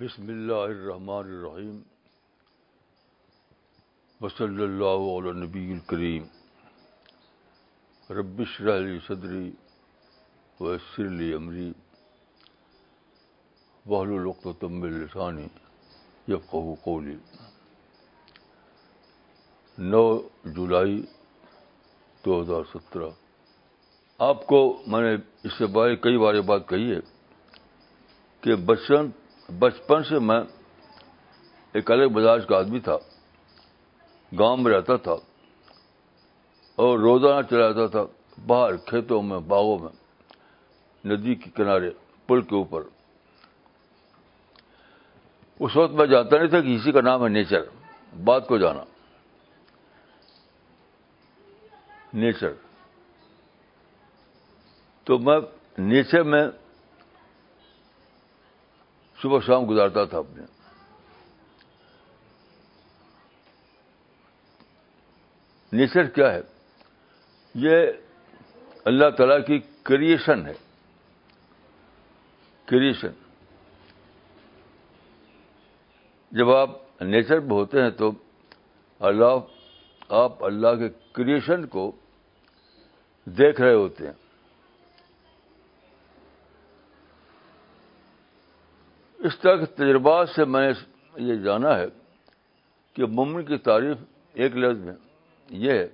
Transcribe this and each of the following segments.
بسم اللہ الرحمن الرحیم وصلی اللہ علیہ نبی الکریم ربش رحلی صدری ویسر علی عمری بحل و تم السانی یا قولی نو جولائی دو ہزار سترہ آپ کو میں نے اس سے بارے کئی بار یہ بات کہی ہے کہ بسنت بچپن سے میں ایک الگ مزاج کا آدمی تھا گاؤں میں رہتا تھا اور روزانہ چلا جاتا تھا باہر کھیتوں میں باغوں میں ندی کے کنارے پل کے اوپر اس وقت میں جانتا نہیں تھا کہ اسی کا نام ہے نیچر بات کو جانا نیچر تو میں نیچر میں صبح شام گزارتا تھا اپنے نیچر کیا ہے یہ اللہ تعالی کی کریشن ہے کریشن جب آپ نیچر میں ہوتے ہیں تو اللہ آپ اللہ کے کریشن کو دیکھ رہے ہوتے ہیں اس طرح کے تجربات سے میں یہ جانا ہے کہ مومن کی تعریف ایک لفظ میں یہ ہے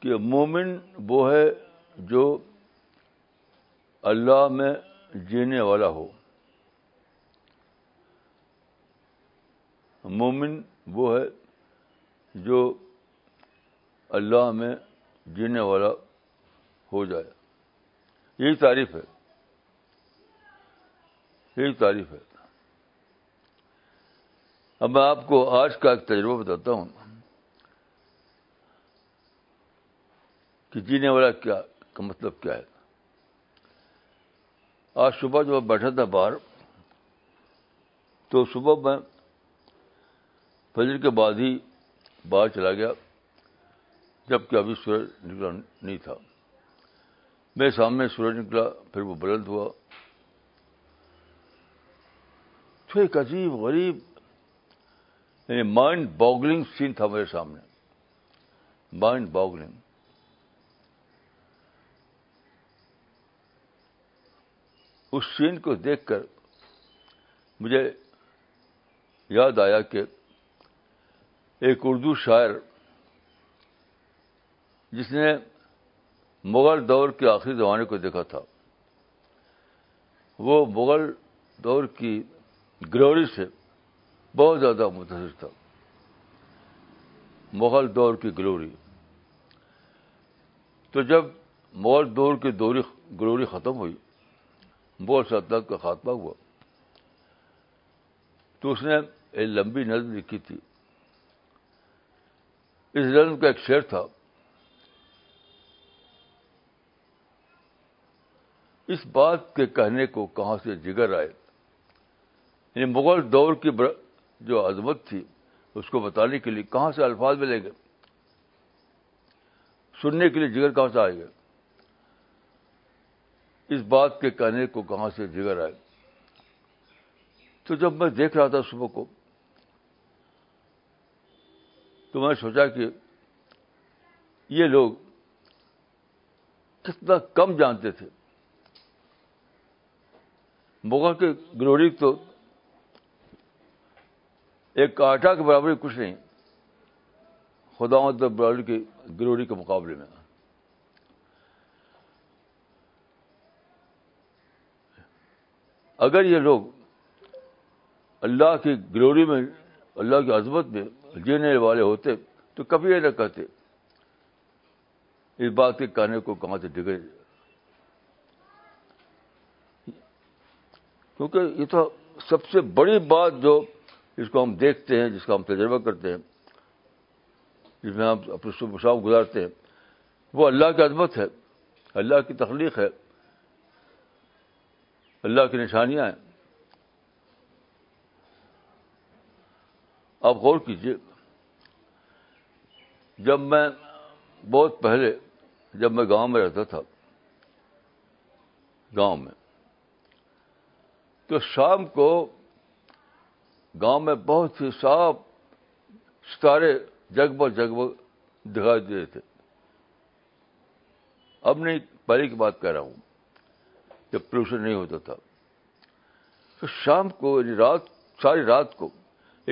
کہ مومن وہ ہے جو اللہ میں جینے والا ہو مومن وہ ہے جو اللہ میں جینے والا ہو جائے یہی تعریف ہے تعریف ہے اب میں آپ کو آج کا ایک تجربہ بتاتا ہوں کہ جینے والا کیا کا مطلب کیا ہے آج صبح جو بیٹھا تھا باہر تو صبح میں فجر کے بعد ہی باہر چلا گیا جبکہ ابھی سورج نکلا نہیں تھا میرے سامنے سورج نکلا پھر وہ بلند ہوا تو ایک عجیب غریب یعنی مائنڈ باگلنگ سین تھا میرے سامنے مائنڈ باگلنگ اس سین کو دیکھ کر مجھے یاد آیا کہ ایک اردو شاعر جس نے مغل دور کے آخری زمانے کو دیکھا تھا وہ مغل دور کی گلوری سے بہت زیادہ متاثر تھا مغل دور کی گلوری تو جب مغل دور کی دوری گلوری ختم ہوئی مغل سلطنت کا خاتمہ ہوا تو اس نے ایک لمبی نظم لکھی تھی اس نظم کا ایک شعر تھا اس بات کے کہنے کو کہاں سے جگر آئے یعنی مغل دور کی جو عظمت تھی اس کو بتانے کے لیے کہاں سے الفاظ ملے گئے سننے کے لیے جگر کہاں سے آئے گئے اس بات کے کہنے کو کہاں سے جگر آئے تو جب میں دیکھ رہا تھا صبح کو تو میں سوچا کہ یہ لوگ کتنا کم جانتے تھے مغل کے گلوری تو ایک کاٹا کے برابری کچھ نہیں خدا مد برابری کی گروڑی کے مقابلے میں اگر یہ لوگ اللہ کی گروڑی میں اللہ کی عظمت میں جینے والے ہوتے تو کبھی یہ نہ کہتے اس بات کے کہنے کو کہاں سے ڈگے کیونکہ یہ تو سب سے بڑی بات جو جس کو ہم دیکھتے ہیں جس کا ہم تجربہ کرتے ہیں جس میں ہم اپنے شب شام گزارتے ہیں وہ اللہ کی عظمت ہے اللہ کی تخلیق ہے اللہ کی نشانیاں ہیں آپ غور کیجیے جب میں بہت پہلے جب میں گاؤں میں رہتا تھا گاؤں میں تو شام کو گاؤں میں بہت ہی صاف ستارے جگبر جگب دکھائی دیتے تھے اب نہیں پہلے کی بات کہہ رہا ہوں جب پولوشن نہیں ہوتا تھا تو شام کو یعنی رات ساری رات کو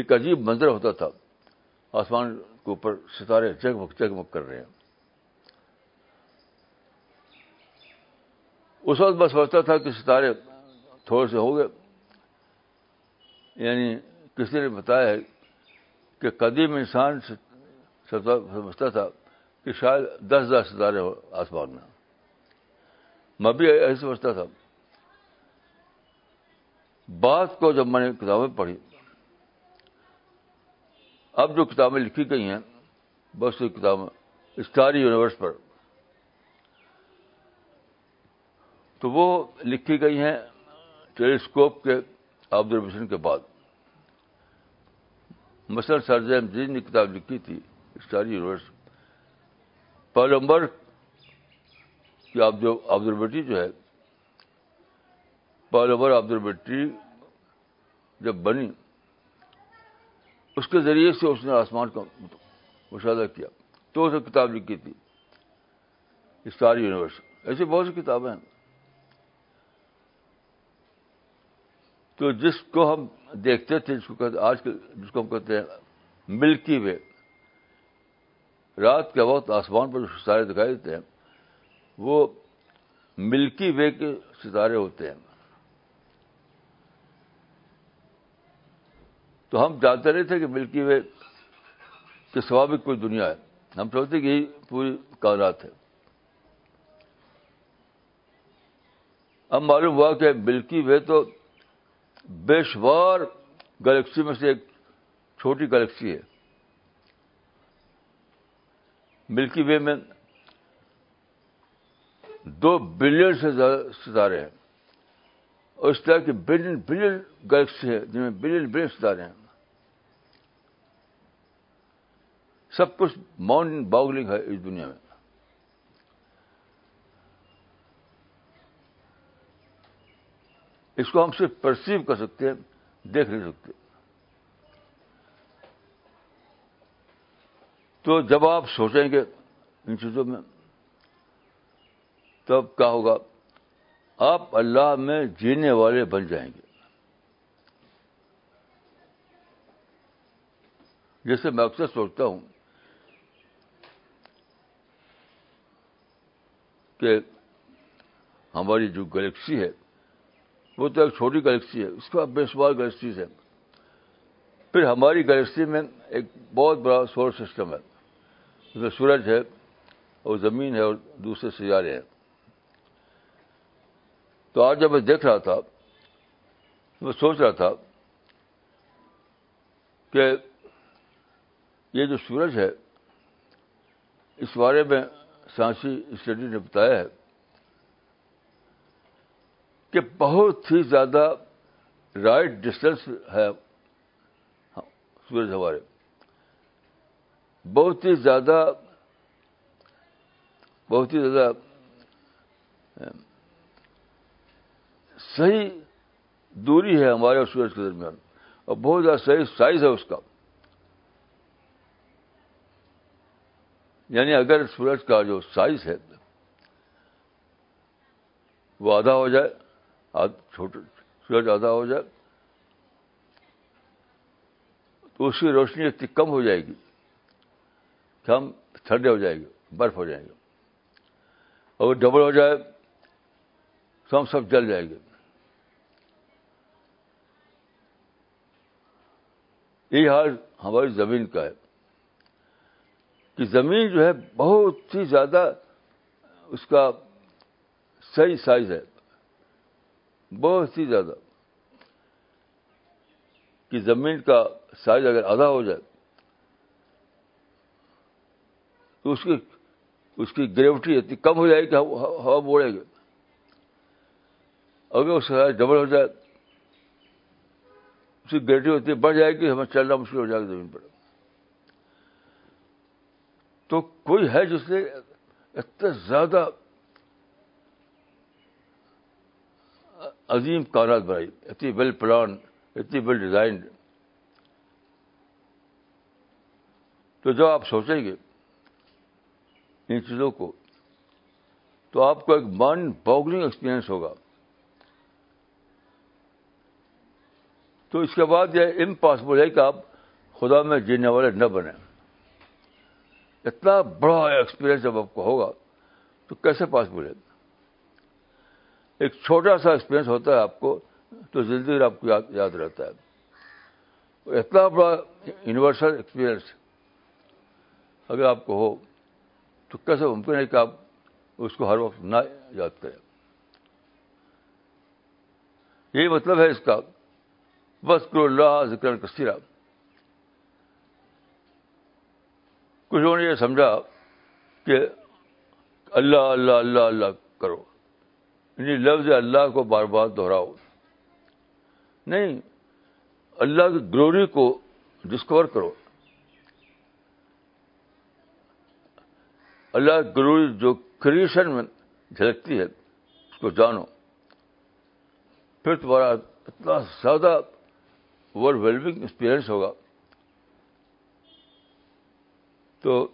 ایک عجیب منظر ہوتا تھا آسمان کے اوپر ستارے جگمگ جگمگ کر رہے ہیں اس وقت بس ہوتا تھا کہ ستارے تھوڑے سے ہو گئے یعنی کسی نے بتایا ہے کہ قدیم انسان سمجھتا تھا کہ شاید دس ہزار ستارے ہو آسمان میں میں بھی ایسے سمجھتا تھا بات کو جب میں نے کتابیں پڑھی اب جو کتابیں لکھی گئی ہیں بس سی کتابیں اسٹاری یونیورس پر تو وہ لکھی گئی ہیں ٹیلیسکوپ کے آبزرویشن کے بعد مثلاً سرزم جی نے کتاب لکھی تھی اسٹار یونیورس کی آپ جو ہے پالمبر آبزرویٹری جب بنی اس کے ذریعے سے اس نے آسمان کا مشاہدہ کیا تو اسے کتاب لکھی تھی اسٹار یونیورس ایسی بہت سی کتابیں ہیں تو جس کو ہم دیکھتے تھے جس کو کہتے آج کے جس کو ہم کہتے ہیں ملکی وے رات کے وقت آسمان پر جو ستارے دکھائی دیتے ہیں وہ ملکی وے کے ستارے ہوتے ہیں تو ہم جانتے تھے کہ ملکی وے کے بھی کوئی دنیا ہے ہم کہ یہ پوری کائنات ہے اب معلوم ہوا کہ ملکی وے تو شوار گلیکسی میں سے ایک چھوٹی گلیکسی ہے ملکی وے میں دو بلین سے زیادہ ستارے ہیں اور اس طرح کی بلین بلین گلیکسی ہے جن میں بلین بلین ستارے ہیں سب کچھ ماؤنٹین باگلنگ ہے اس دنیا میں اس کو ہم صرف پرسیو کر سکتے ہیں دیکھ نہیں سکتے تو جب آپ سوچیں گے ان چیزوں میں تب کیا ہوگا آپ اللہ میں جینے والے بن جائیں گے جیسے میں اکثر سوچتا ہوں کہ ہماری جو گلیکسی ہے وہ تو ایک چھوٹی گلیکسی ہے اس کے بعد بے شمار گلیکسیز ہے پھر ہماری گلیکسی میں ایک بہت بڑا سولر سسٹم ہے جس میں سورج ہے اور زمین ہے اور دوسرے سیارے ہیں تو آج جب میں دیکھ رہا تھا میں سوچ رہا تھا کہ یہ جو سورج ہے اس بارے میں سائنسی اسٹڈی نے بتایا ہے بہت ہی زیادہ رائٹ ڈسٹینس ہے سورج ہمارے بہت ہی زیادہ بہت ہی زیادہ صحیح دوری ہے ہمارے اور سورج کے درمیان اور بہت زیادہ صحیح سائز ہے اس کا یعنی اگر سورج کا جو سائز ہے وہ آدھا ہو جائے چھوٹا زیادہ ہو جائے تو اس کی روشنی اتنی کم ہو جائے گی کہ ہم ٹھنڈے ہو جائیں گے برف ہو جائیں گے اور ڈبل ہو جائے تو ہم سب جل جائیں گے یہ حال ہماری زمین کا ہے کہ زمین جو ہے بہت ہی زیادہ اس کا صحیح سائز ہے بہت ہی زیادہ کہ زمین کا سائز اگر آدھا ہو جائے تو اس کی اس کی گریوٹی اتنی کم ہو جائے گی ہوا بوڑھے گا اگر اس کا ڈبل ہو جائے اس کی گریوٹی اتنی بڑھ جائے گی ہمیں چلنا مشکل ہو جائے گا زمین پر تو کوئی ہے جس نے اتنا زیادہ عظیم کائنات بنائی اتنی ویل پلان اتنی ویل ڈیزائنڈ تو جب آپ سوچیں گے ان چیزوں کو تو آپ کو ایک مائنڈ باگلنگ ایکسپیرئنس ہوگا تو اس کے بعد یہ امپاسبل ہے کہ آپ خدا میں جینے والے نہ بنے اتنا بڑا ایکسپیرئنس جب آپ کو ہوگا تو کیسے پاسبل ہے ایک چھوٹا سا ایکسپیرئنس ہوتا ہے آپ کو تو زندگی آپ کو یاد یاد رہتا ہے اتنا بڑا یونیورسل ایکسپیرئنس اگر آپ کو ہو تو کیسے ممکن ہے کہ آپ اس کو ہر وقت نہ یاد کریں یہی مطلب ہے اس کا بس کرو اللہ ذکر کثیرہ کچھ لوگوں نے یہ سمجھا کہ اللہ اللہ اللہ اللہ کرو یعنی لفظ اللہ کو بار بار دہراؤ نہیں اللہ کی گلوری کو ڈسکور کرو اللہ کی گلوری جو کریشن میں جھلکتی ہے اس کو جانو پھر تمہارا اتنا زیادہ اوور ویلمنگ ایکسپیرئنس ہوگا تو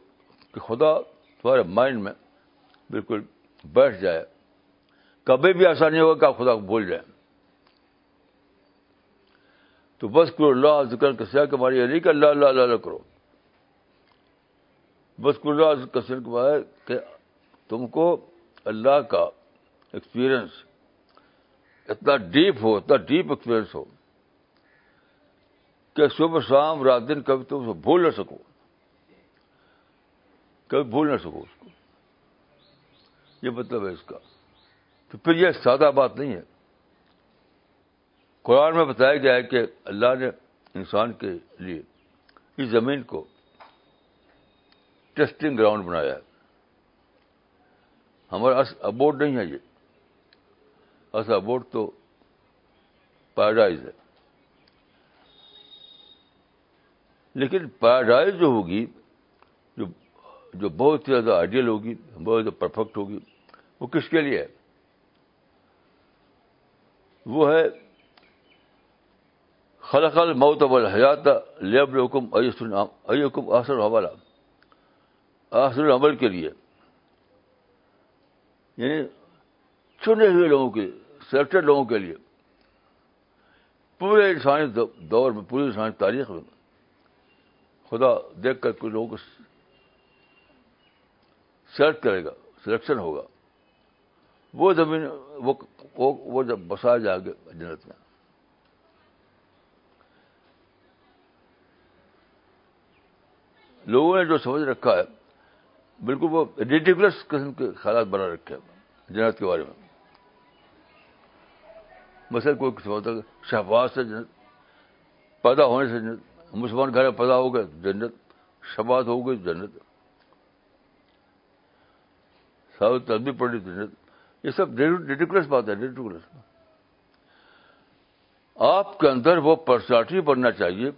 کہ خدا تمہارے مائنڈ میں بالکل بیٹھ جائے کبھی بھی ایسا نہیں ہوگا کہ آپ خدا کو بھول جائیں تو بس کرو اللہ ذکر کے بارے یہ نہیں کہ اللہ اللہ اللہ اللہ کرو بس کر اللہ کسی کے بارے کہ تم کو اللہ کا ایکسپیرئنس اتنا ڈیپ ہو اتنا ڈیپ ایکسپیرئنس ہو کہ صبح شام رات دن کبھی تم اسے بھول نہ سکو کبھی بھول نہ سکو اس کو یہ مطلب ہے اس کا تو پھر یہ سادہ بات نہیں ہے قرآن میں بتایا گیا ہے کہ اللہ نے انسان کے لیے اس زمین کو ٹیسٹنگ گراؤنڈ بنایا ہے ہمارا ابورڈ نہیں ہے یہ اس ابورڈ تو پیراڈائز ہے لیکن پیراڈائز جو ہوگی جو بہت ہی زیادہ آئیڈیل ہوگی بہت زیادہ پرفیکٹ ہوگی وہ کس کے لیے ہے وہ ہے خلق الموت والحیات ابل حیات لیبل حکم ای حکم عمل کے لیے یعنی چنے ہوئے لوگوں کے سلیکٹڈ لوگوں کے لیے پورے انسانی دور میں پوری انسانی تاریخ میں خدا دیکھ کر کچھ لوگوں کو سلیکٹ کرے گا سلیکشن ہوگا وہ زمین وہ بسا جا کے جنت میں لوگوں نے جو سمجھ رکھا ہے بالکل وہ ریڈیکولس قسم کے خیالات بنا رکھے ہیں جنت کے بارے میں مثلا کوئی قسم ہوتا ہے شہباز سے جنت پیدا ہونے سے جنت مسلمان گھر میں پیدا ہو گئے جنت شہباز ہو گئی جنت سب تدبی پڑی جنت یہ سب ریڈیکولس بات ہے ریڈیکولس آپ کے اندر وہ پرسنالٹی بننا چاہیے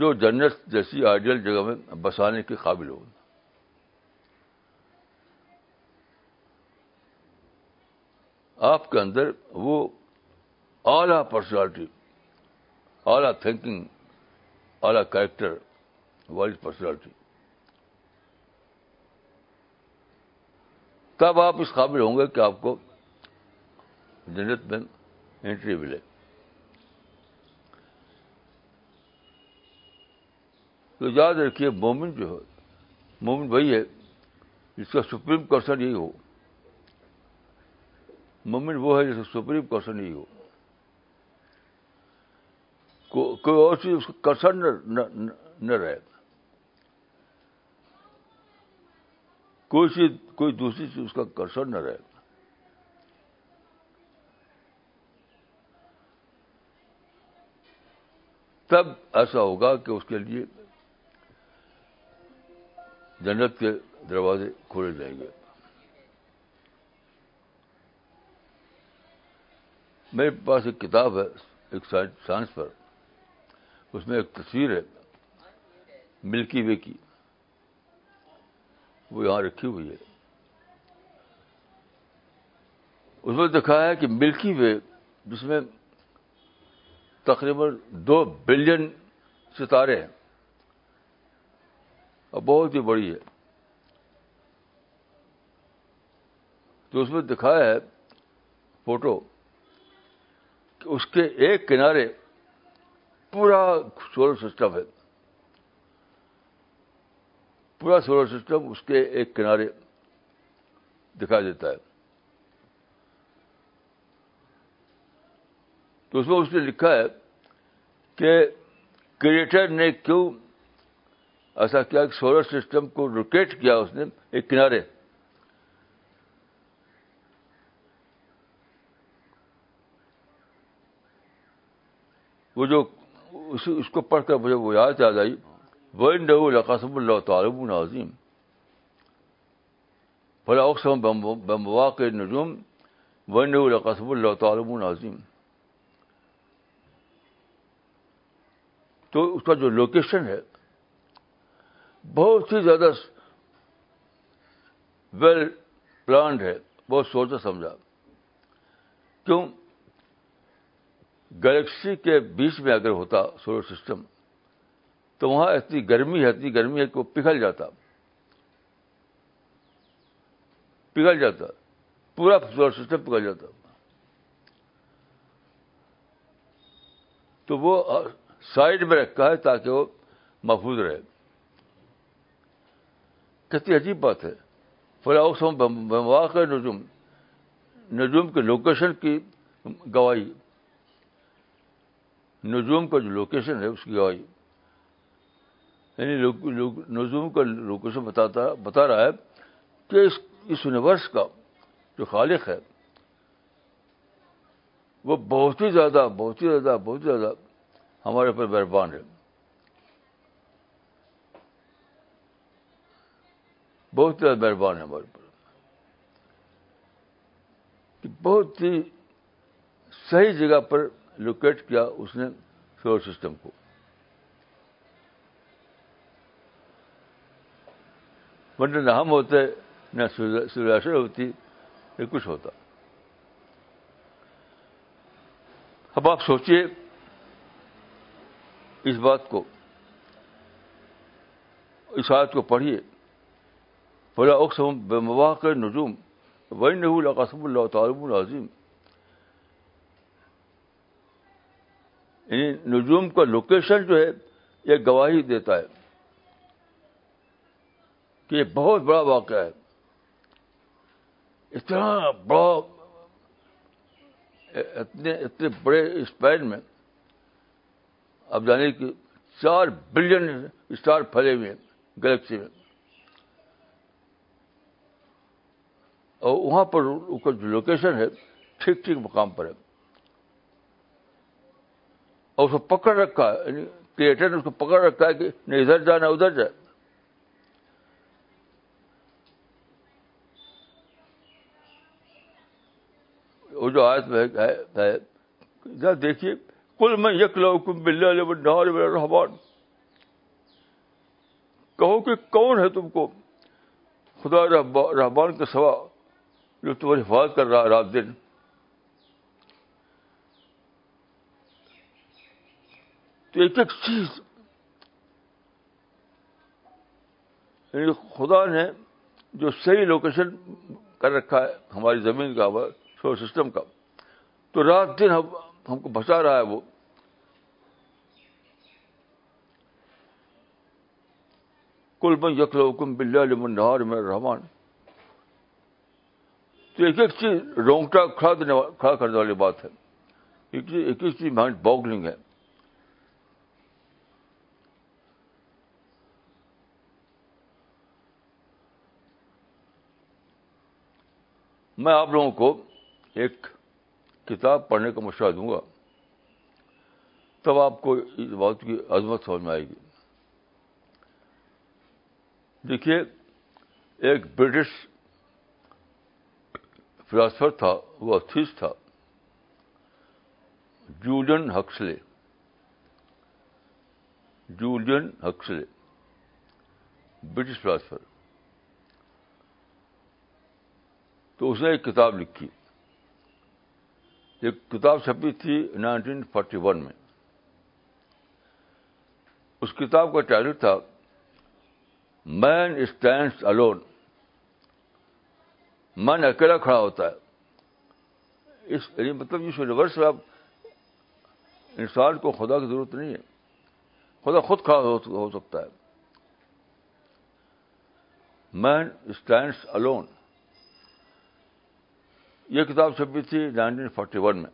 جو جنت جیسی آئیڈیل جگہ میں بسانے کے قابل ہو آپ کے اندر وہ اعلی پرسنالٹی اعلی تھنکنگ اعلی کیریکٹر والی پرسنالٹی تب آپ اس قابل ہوں گے کہ آپ کو جنت میں انٹری ملے تو یاد رکھیے مومن جو ہے مومن وہی ہے جس کا سپریم کرسن یہی ہو مومن وہ ہے جس کا سپریم کرسن یہی ہو کوئی اور چیز کرسن نہ رہے کوئی چیز کوئی دوسری چیز اس کا کرسر نہ رہے گا تب ایسا ہوگا کہ اس کے لیے جنت کے دروازے کھولے جائیں گے میرے پاس ایک کتاب ہے ایک سائنس پر اس میں ایک تصویر ہے ملکی وے کی وہ یہاں رکھی ہوئی ہے اس میں دکھایا ہے کہ ملکی وے جس میں تقریباً دو بلین ستارے ہیں اور بہت ہی بڑی ہے تو اس میں دکھایا ہے فوٹو کہ اس کے ایک کنارے پورا سولر سسٹم ہے پورا سولر سسٹم اس کے ایک کنارے دکھا دیتا ہے تو اس میں اس نے لکھا ہے کہ کریٹر نے کیوں ایسا کیا کہ سولر سسٹم کو روکیٹ کیا اس نے ایک کنارے وہ جو اس کو پڑھ کر مجھے وہ یاد یاد آئی رقاسب اللہ تعالب الاظیم فلاقس اقسم بمبوا کے نجوم ون ڈرقاسب اللہ تعالب و تو اس کا جو لوکیشن ہے بہت ہی زیادہ ویل پلانڈ ہے بہت سوچا سمجھا کیوں گلیکسی کے بیچ میں اگر ہوتا سولر سسٹم تو وہاں اتنی گرمی ہے اتنی گرمی ہے کہ وہ پگھل جاتا پگھل جاتا پورا سولر سسٹم پگھل جاتا تو وہ سائڈ میں رکھا ہے تاکہ وہ محفوظ رہے کتنی عجیب بات ہے فلاح نجوم نجوم کے لوکیشن کی گواہی نجوم کا جو لوکیشن ہے اس کی گواہی یعنی نظوم کا لوکیشن بتاتا بتا رہا ہے کہ اس اس یونیورس کا جو خالق ہے وہ بہت ہی زیادہ بہت ہی زیادہ بہت ہی زیادہ ہمارے اوپر مہربان ہے بہت زیادہ مہربان ہے ہمارے اوپر بہت ہی صحیح جگہ پر لوکیٹ کیا اس نے سولر سسٹم کو ورنہ نہ ہم ہوتے نہ سوریاشر ہوتی نہ کچھ ہوتا اب آپ سوچیے اس بات کو اس آیت کو پڑھیے بلا اقسم بے مواقع نجوم نظوم القسم اللہ تعالب العظیم یعنی نجوم کا لوکیشن جو ہے یہ گواہی دیتا ہے کہ یہ بہت بڑا واقعہ ہے اتنا بڑا اتنے اتنے بڑے اسپین میں اب جانے کی چار بلین اسٹار پھیلے ہوئے ہیں گلیکسی میں اور وہاں پر جو لوکیشن ہے ٹھیک ٹھیک مقام پر ہے اور اس کو پکڑ رکھا ہے کریٹر یعنی نے اس کو پکڑ رکھا ہے کہ نہیں ادھر جانا نہ ادھر جائے جو آیت میں دیکھیے کل میں یک لاؤ کم نہار رحمان کہو کہ کون ہے تم کو خدا رحمان کے سوا جو تمہاری حفاظت کر رہا رات دن تو ایک ایک چیز یعنی خدا نے جو صحیح لوکیشن کر رکھا ہے ہماری زمین کا سولر سسٹم کا تو رات دن ہم ہم کو بچا رہا ہے وہ کل بن یخل حکم نہار میں رحمان تو ایک ایک چیز رونگٹا کھڑا کھڑا کرنے والی بات ہے ایک ایک چیز مائنڈ باگلنگ ہے میں آپ لوگوں کو ایک کتاب پڑھنے کا مشورہ دوں گا تب آپ کو اس بات کی عظمت سمجھ میں آئے گی دیکھیے ایک برٹش فلاسفر تھا وہ اتھیس تھا Julian Huxley Julian Huxley British philosopher تو اس نے ایک کتاب لکھی کتاب چھپی تھی نائنٹین فورٹی ون میں اس کتاب کا ٹائٹل تھا مین اسٹینڈس الون من اکیلا کھڑا ہوتا ہے اس یعنی مطلب اس یونیورس میں آپ انسان کو خدا کی ضرورت نہیں ہے خدا خود کھڑا ہو سکتا ہے مین اسٹینڈس الون یہ کتاب چھپی تھی نائنٹین فورٹی ون میں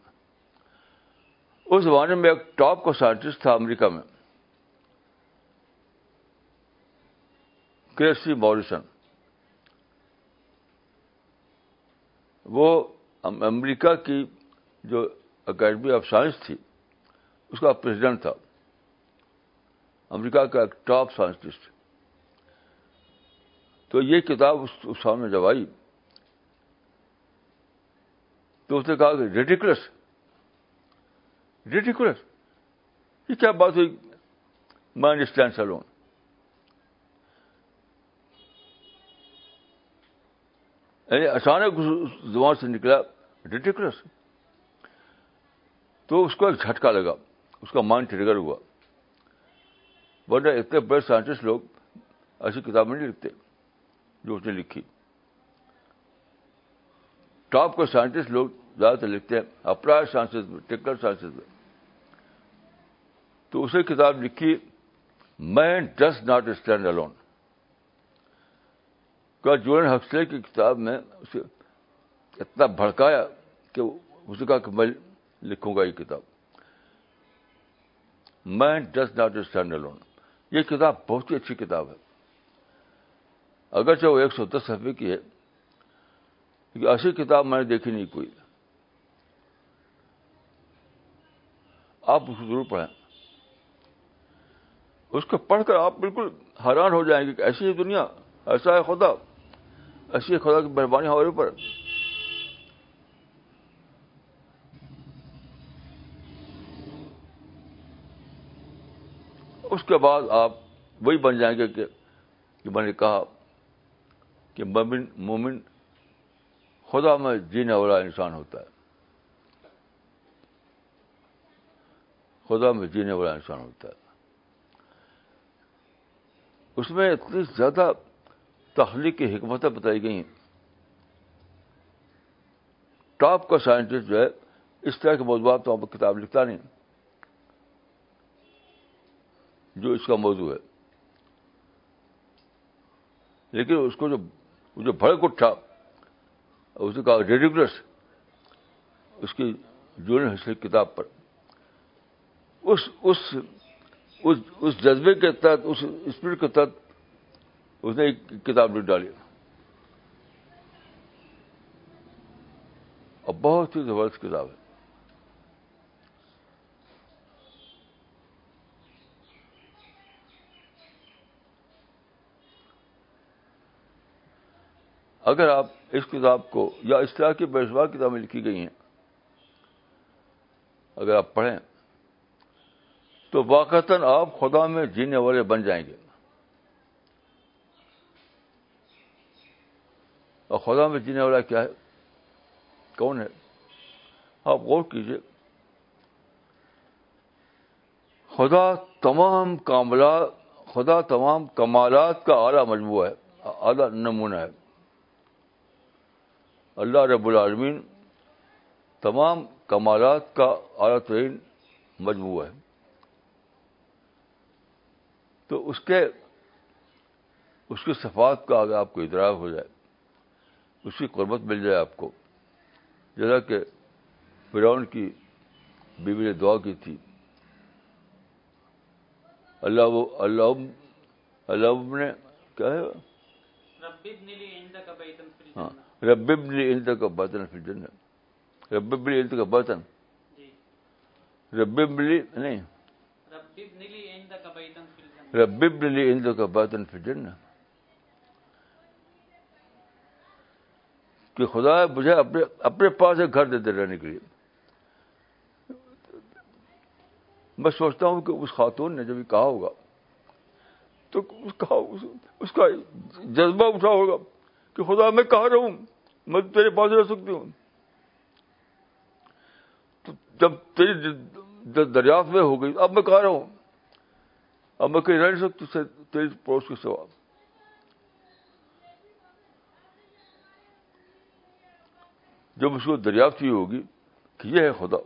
اس زمانے میں ایک ٹاپ کا سائنٹسٹ تھا امریکہ میں کریسی موریسن وہ امریکہ کی جو اکیڈمی آف سائنس تھی اس کا پریزیڈنٹ تھا امریکہ کا ایک ٹاپ سائنسٹسٹ تو یہ کتاب اس سامنے جب آئی تو اس نے کہا کہ ریڈیکولس ریڈیکولس یہ کیا بات ہوئی مائنڈ سلون یعنی اچانک زبان سے نکلا ریڈیکولس تو اس کو ایک جھٹکا لگا اس کا مائنڈ ٹریگر ہوا بڑا اتنے بڑے سائنٹسٹ لوگ ایسی کتابیں نہیں لکھتے جو اس نے لکھی ٹاپ کو سائنٹسٹ لوگ زیادہ تر لکھتے ہیں اپرا سائنس میں ٹیکنیکل میں تو اسے کتاب لکھی man does not stand alone کا جو ہفسلے کی کتاب میں اسے اتنا بھڑکایا کہ اسے کہا کہ میں لکھوں گا یہ کتاب man does not stand alone یہ کتاب بہت ہی اچھی کتاب ہے اگرچہ وہ ایک سو دس صفحے کی ہے کیونکہ ایسی کتاب میں نے دیکھی نہیں کوئی آپ اس کو ضرور پڑھیں اس کو پڑھ کر آپ بالکل حیران ہو جائیں گے کہ ایسی ہے دنیا ایسا ہے خدا ایسی ہے خدا کی مہربانی ہمارے اوپر اس کے بعد آپ وہی بن جائیں گے کہ میں نے کہا کہ مومن مومن خدا میں جینے والا انسان ہوتا ہے خدا میں جینے والا انسان ہوتا ہے اس میں اتنی زیادہ تخلیق کی حکمتیں بتائی گئی ٹاپ کا سائنٹسٹ جو ہے اس طرح کے موضوعات تو آپ کتاب لکھتا نہیں جو اس کا موضوع ہے لیکن اس کو جو جو بھڑک اٹھا اس نے کہا ریڈیگولر اس کی جو کتاب پر اس اس اس, جذبے کے تحت اس اسپرٹ کے تحت اس نے ایک کتاب لکھ ڈالی اور بہت ہی زبردست کتاب ہے اگر آپ اس کتاب کو یا اس طرح کی بے شبا کتابیں لکھی گئی ہیں اگر آپ پڑھیں تو واقعتاً آپ خدا میں جینے والے بن جائیں گے اور خدا میں جینے والا کیا ہے کون ہے آپ غور کیجیے خدا تمام کاملات خدا تمام کمالات کا اعلیٰ مجموعہ ہے اعلیٰ نمونہ ہے اللہ رب العالمین تمام کمالات کا اعلیٰ ترین مجموعہ ہے تو اس کے اس کے صفات کا اگر آپ کو ادراک ہو جائے اس کی قربت مل جائے آپ کو جیسا کہ فرعون کی بیوی نے دعا کی تھی اللہ اللہ اللہ نے کیا ہے ہاں کا برتن فٹ ربلی کا برتن ربلی کا فی الجنہ کہ خدا مجھے اپنے اپنے پاس ایک گھر دیتے رہنے کے لیے میں سوچتا ہوں کہ اس خاتون نے جب کہا ہوگا تو اس کا اس کا جذبہ اٹھا ہوگا کہ خدا میں کہاں رہوں میں تیرے پاس رہ سکتی ہوں تو جب تیری دریافت میں ہو گئی اب میں کہاں رہوں اب میں کہیں رہ نہیں سکتی تیری پڑوس کے سوا جب اس کو دریافت ہوئی ہوگی کہ یہ ہے خدا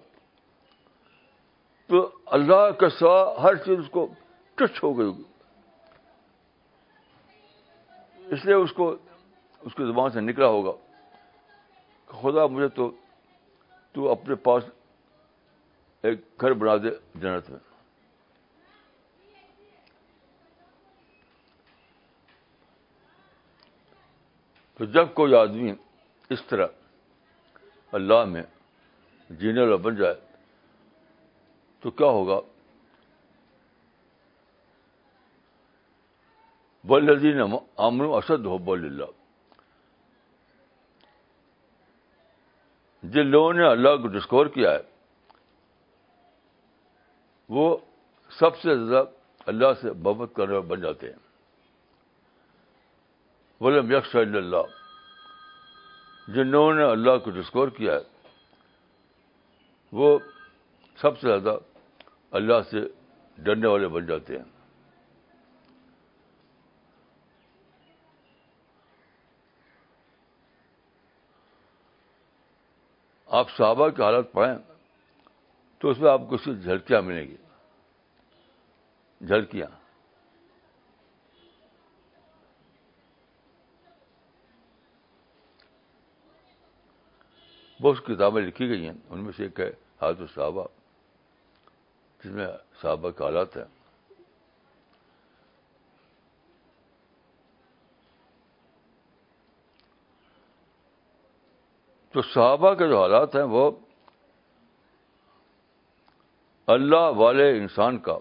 تو اللہ کا سوا ہر چیز اس کو ٹچ ہو گئی ہوگی اس لیے اس کو اس کی زبان سے نکلا ہوگا خدا مجھے تو تو اپنے پاس ایک گھر بنا دے جنت میں تو جب کوئی آدمی اس طرح اللہ میں جینے والا بن جائے تو کیا ہوگا بل نم امن اسد ہو بل اللہ جن لوگوں نے اللہ کو ڈسکور کیا ہے وہ سب سے زیادہ اللہ سے محبت کرنے بن جاتے ہیں ولم یکش اللہ جن لوگوں نے اللہ کو ڈسکور کیا ہے وہ سب سے زیادہ اللہ سے ڈرنے والے بن جاتے ہیں آپ صحابہ کی حالت پڑھیں تو اس میں آپ کو صرف جھلکیاں ملیں گی جھلکیاں بہت کتابیں لکھی گئی ہیں ان میں سے ایک ہے حاضر صحابہ جس میں صحابہ کے حالات ہیں تو صحابہ کے جو حالات ہیں وہ اللہ والے انسان کا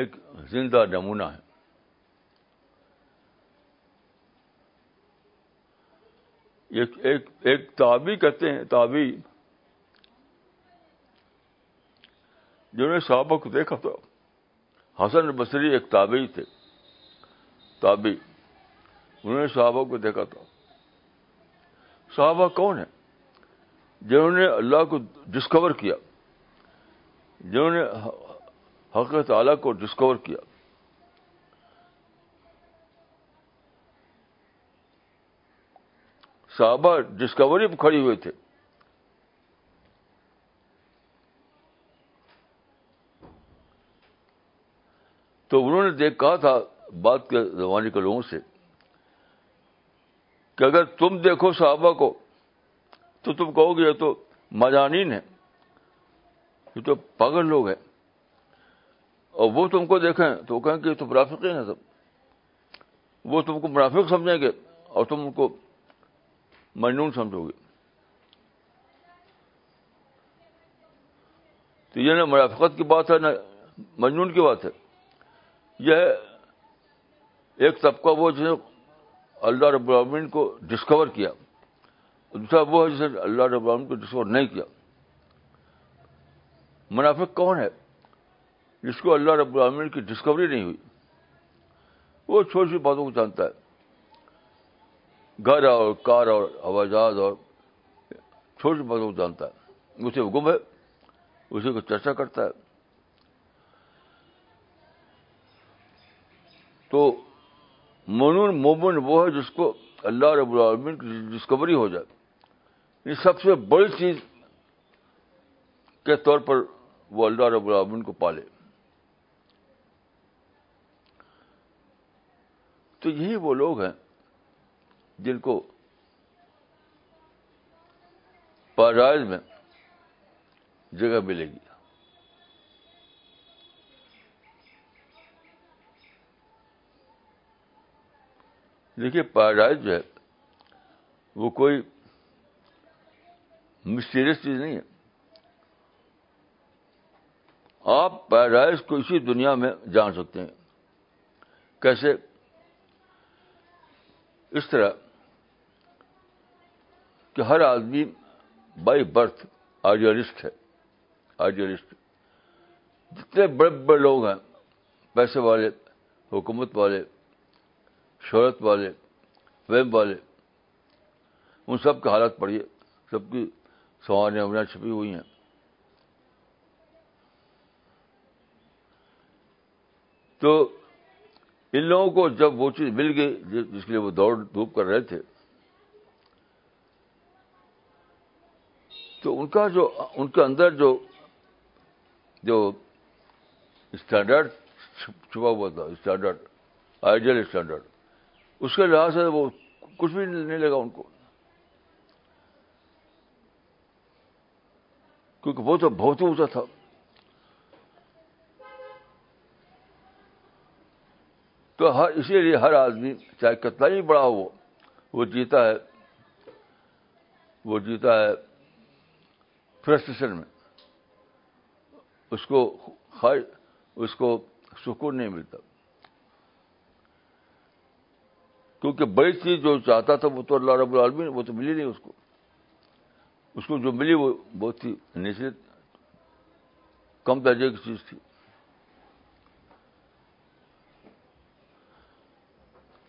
ایک زندہ نمونہ ہے ایک ایک, ایک تابی کہتے ہیں تابی جنہوں نے صحابہ کو دیکھا تھا حسن بصری ایک تابی تھے تابی انہوں نے صحابہ کو دیکھا تھا صحابہ کون ہیں جنہوں نے اللہ کو ڈسکور کیا جنہوں نے حق اعلی کو ڈسکور کیا صحابہ ڈسکوری پہ کھڑی ہوئے تھے تو انہوں نے دیکھ کہا تھا بات کے زمانے کے لوگوں سے کہ اگر تم دیکھو صحابہ کو تو تم کہو گے یہ تو مجانین ہے تو پاگل لوگ ہیں اور وہ تم کو دیکھیں تو کہیں کہ یہ تو منافق ہیں سب وہ تم کو منافق سمجھیں گے اور تم ان کو مجنون سمجھو گے تو یہ نہ منافقت کی بات ہے نہ مجنون کی بات ہے یہ ایک طبقہ وہ جسے اللہ رب العالمین کو ڈسکور کیا دوسرا وہ ہے جسے اللہ رب العالمین کو ڈسکور نہیں کیا منافق کون ہے جس کو اللہ رب العالمین کی ڈسکوری نہیں ہوئی وہ چھوٹی چھوٹی باتوں کو جانتا ہے گھر اور کار اور آوازات اور چھوٹی چھوٹی باتوں کو جانتا ہے اسے گم ہے اسی کو چرچا کرتا ہے تو منون مومن وہ ہے جس کو اللہ رب العالمین کی ڈسکوری ہو جائے یہ سب سے بڑی چیز کے طور پر وہ اللہ رب العالمین کو پالے تو یہی وہ لوگ ہیں جن کو پارائز میں جگہ ملے گی دیکھیے پیراڈائز جو ہے وہ کوئی مسٹیریس چیز نہیں ہے آپ پیراڈائز کو اسی دنیا میں جان سکتے ہیں کیسے اس طرح کہ ہر آدمی بائی برتھ آئیڈیالسٹ ہے آئیڈیالسٹ جتنے بڑے بڑے لوگ ہیں پیسے والے حکومت والے شہرت والے فیم والے ان سب کے حالات پڑھیے سب کی سواریاں چھپی ہوئی ہیں تو ان لوگوں کو جب وہ چیز مل گئی جس کے لیے وہ دوڑ دھوپ کر رہے تھے تو ان کا جو ان کے اندر جو جو اسٹینڈرڈ چھپا ہوا تھا اسٹینڈرڈ آئیڈیل اسٹینڈرڈ اس کے لحاظ سے وہ کچھ بھی نہیں لگا ان کو کیونکہ وہ تو بہت ہی اونچا تھا تو اسی لیے ہر آدمی چاہے کتنا ہی بڑا ہو وہ جیتا ہے وہ جیتا ہے فرسٹریشن میں اس کو اس کو سکون نہیں ملتا کیونکہ بڑی چیز جو چاہتا تھا وہ تو اللہ رب العالمین وہ تو ملی نہیں اس کو اس کو جو ملی وہ بہت تھی نشت کم درجے کی چیز تھی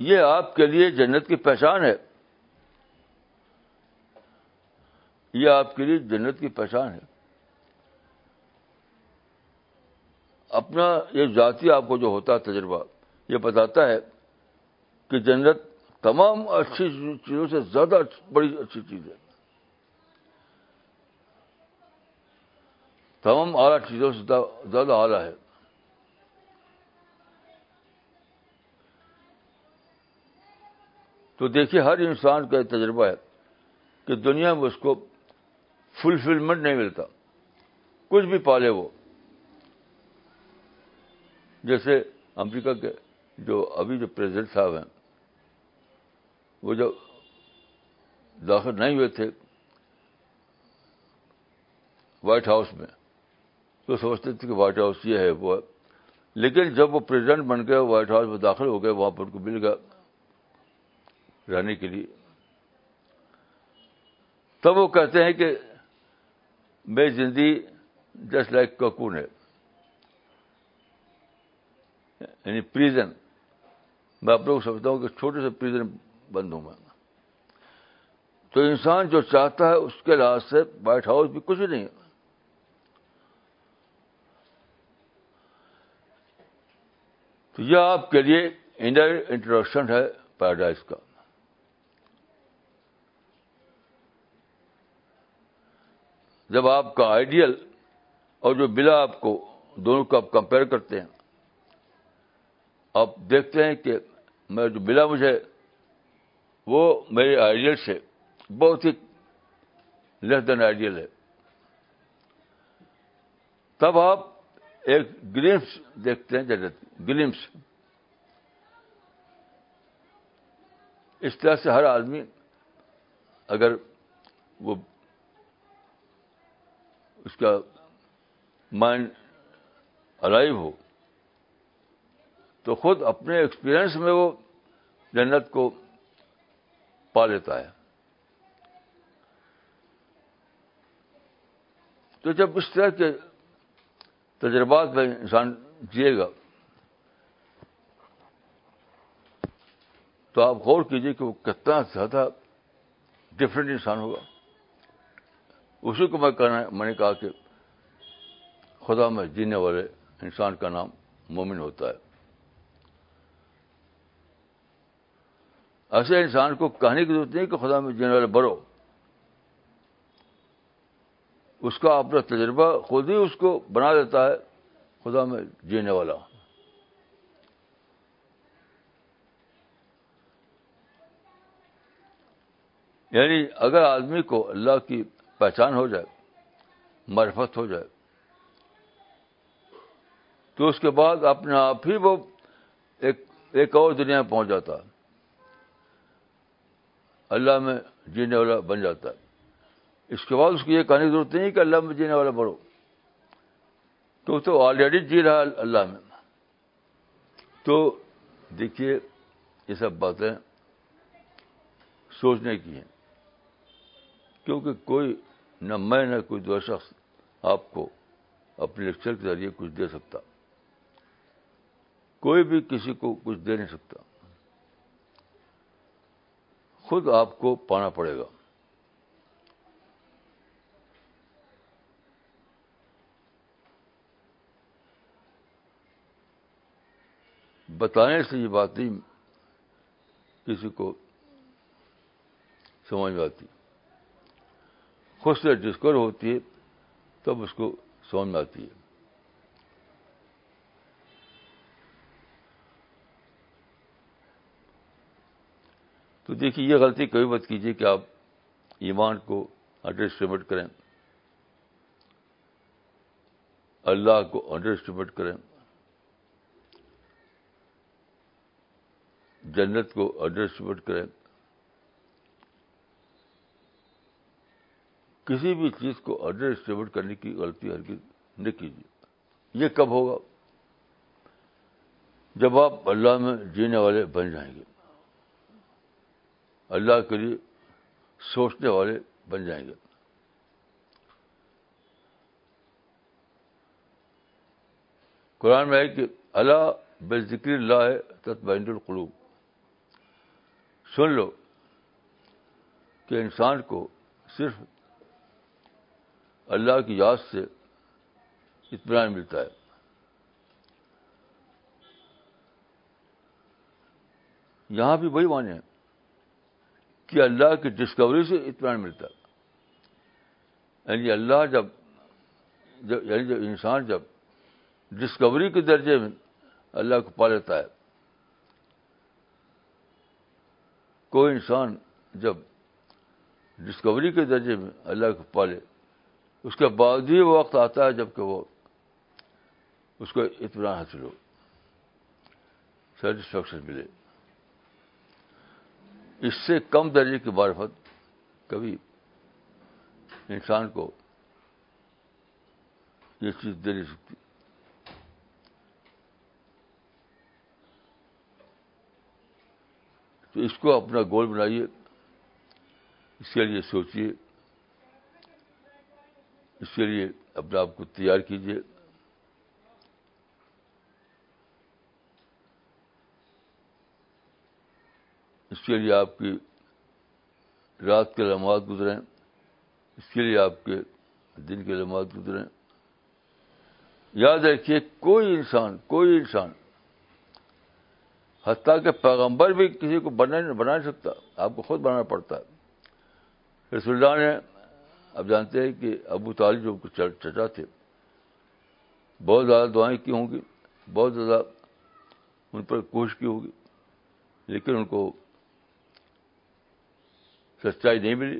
یہ آپ کے لیے جنت کی پہچان ہے یہ آپ کے لیے جنت کی پہچان ہے اپنا یہ ذاتی آپ کو جو ہوتا ہے تجربہ یہ بتاتا ہے کہ جنت تمام اچھی چیزوں سے زیادہ بڑی اچھی چیز ہے تمام اعلی چیزوں سے زیادہ اعلیٰ ہے تو دیکھیے ہر انسان کا یہ تجربہ ہے کہ دنیا میں اس کو فلفلمنٹ نہیں ملتا کچھ بھی پالے وہ جیسے امریکہ کے جو ابھی جو پریزیڈنٹ صاحب ہیں وہ جب داخل نہیں ہوئے تھے وائٹ ہاؤس میں تو سوچتے تھے کہ وائٹ ہاؤس یہ ہے وہ ہے لیکن جب وہ پریزیڈنٹ بن گئے وائٹ ہاؤس میں داخل ہو گئے وہاں پر ان کو مل گیا رہنے کے لیے تب وہ کہتے ہیں کہ میری زندگی جسٹ لائک ککون ہے یعنی پریزن میں آپ لوگ سمجھتا ہوں کہ چھوٹے سے پریزن میں تو انسان جو چاہتا ہے اس کے لحاظ سے وائٹ ہاؤس بھی کچھ نہیں ہے تو یہ آپ کے لیے انڈر انٹروڈکشن ہے پیراڈائز کا جب آپ کا آئیڈیل اور جو بلا آپ کو دونوں کو آپ کمپیئر کرتے ہیں آپ دیکھتے ہیں کہ میں جو بلا مجھے وہ میرے آئیڈیل سے بہت ہی لیس دین آئیڈیل ہے تب آپ ایک گلمس دیکھتے ہیں جنت گلمس اس طرح سے ہر آدمی اگر وہ اس کا مائنڈ الائو ہو تو خود اپنے ایکسپیرئنس میں وہ جنت کو پا لیتا ہے تو جب اس طرح کے تجربات میں انسان جیے گا تو آپ غور کیجیے کہ وہ کتنا زیادہ ڈفرینٹ انسان ہوگا اسی کو میں کہنا میں نے کہا کہ خدا میں جینے والے انسان کا نام مومن ہوتا ہے ایسے انسان کو کہنے کی ضرورت نہیں کہ خدا میں جینے والے برو اس کا اپنا تجربہ خود ہی اس کو بنا دیتا ہے خدا میں جینے والا یعنی اگر آدمی کو اللہ کی پہچان ہو جائے مرفت ہو جائے تو اس کے بعد اپنے آپ ہی وہ ایک ایک اور دنیا میں پہنچ جاتا ہے اللہ میں جینے والا بن جاتا ہے اس کے بعد اس کو یہ کہنے کی ضرورت نہیں کہ اللہ میں جینے والا بڑھو تو تو آلریڈی جی رہا اللہ میں تو دیکھیے یہ سب باتیں سوچنے کی ہیں کیونکہ کوئی نہ میں نہ کوئی دو شخص آپ کو اپنے لیکچر کے ذریعے کچھ دے سکتا کوئی بھی کسی کو کچھ دے نہیں سکتا خود آپ کو پانا پڑے گا بتانے سے یہ بات نہیں کسی کو سمجھ میں آتی خود سے ڈسکور ہوتی ہے تب اس کو سمجھ میں آتی ہے تو دیکھیے یہ غلطی کبھی مت کیجیے کہ آپ ایمان کو انڈر اسٹیمیٹ کریں اللہ کو انڈر اسٹیمیٹ کریں جنت کو انڈر اسٹیمیٹ کریں کسی بھی چیز کو انڈر اسٹیمیٹ کرنے کی غلطی ہر کی نہیں کیجیے یہ کب ہوگا جب آپ اللہ میں جینے والے بن جائیں گے اللہ کے لیے سوچنے والے بن جائیں گے قرآن میں ہے کہ اللہ بے ذکر اللہ ہے تت القلوب سن لو کہ انسان کو صرف اللہ کی یاد سے اطمینان ملتا ہے یہاں بھی وہی معنی ہیں کہ اللہ کی ڈسکوری سے اطمینان ملتا ہے یعنی اللہ جب جب یعنی جب انسان جب ڈسکوری کے درجے میں اللہ کو پا لیتا ہے کوئی انسان جب ڈسکوری کے درجے میں اللہ کو پالے اس کے بعد ہی وہ وقت آتا ہے جب کہ وہ اس کو اطمینان حاصل ہو سیٹسفیکشن ملے اس سے کم درجے کی معرفت کبھی انسان کو یہ چیز دے نہیں سکتی تو اس کو اپنا گول بنائیے اس کے لیے سوچیے اس کے لیے اپنے آپ کو تیار کیجیے اس کے لیے آپ کی رات کے لمحات گزریں اس کے لیے آپ کے دن کے لمحات گزریں یاد رکھیے کوئی انسان کوئی انسان حتیٰ کہ پیغمبر بھی کسی کو بنا نہیں سکتا آپ کو خود بنانا پڑتا ہے اللہ نے آپ جانتے ہیں کہ ابو طالب جو چچا تھے بہت زیادہ دعائیں کی ہوں گی بہت زیادہ ان پر کوشش کی ہوگی لیکن ان کو سچائی نہیں ملی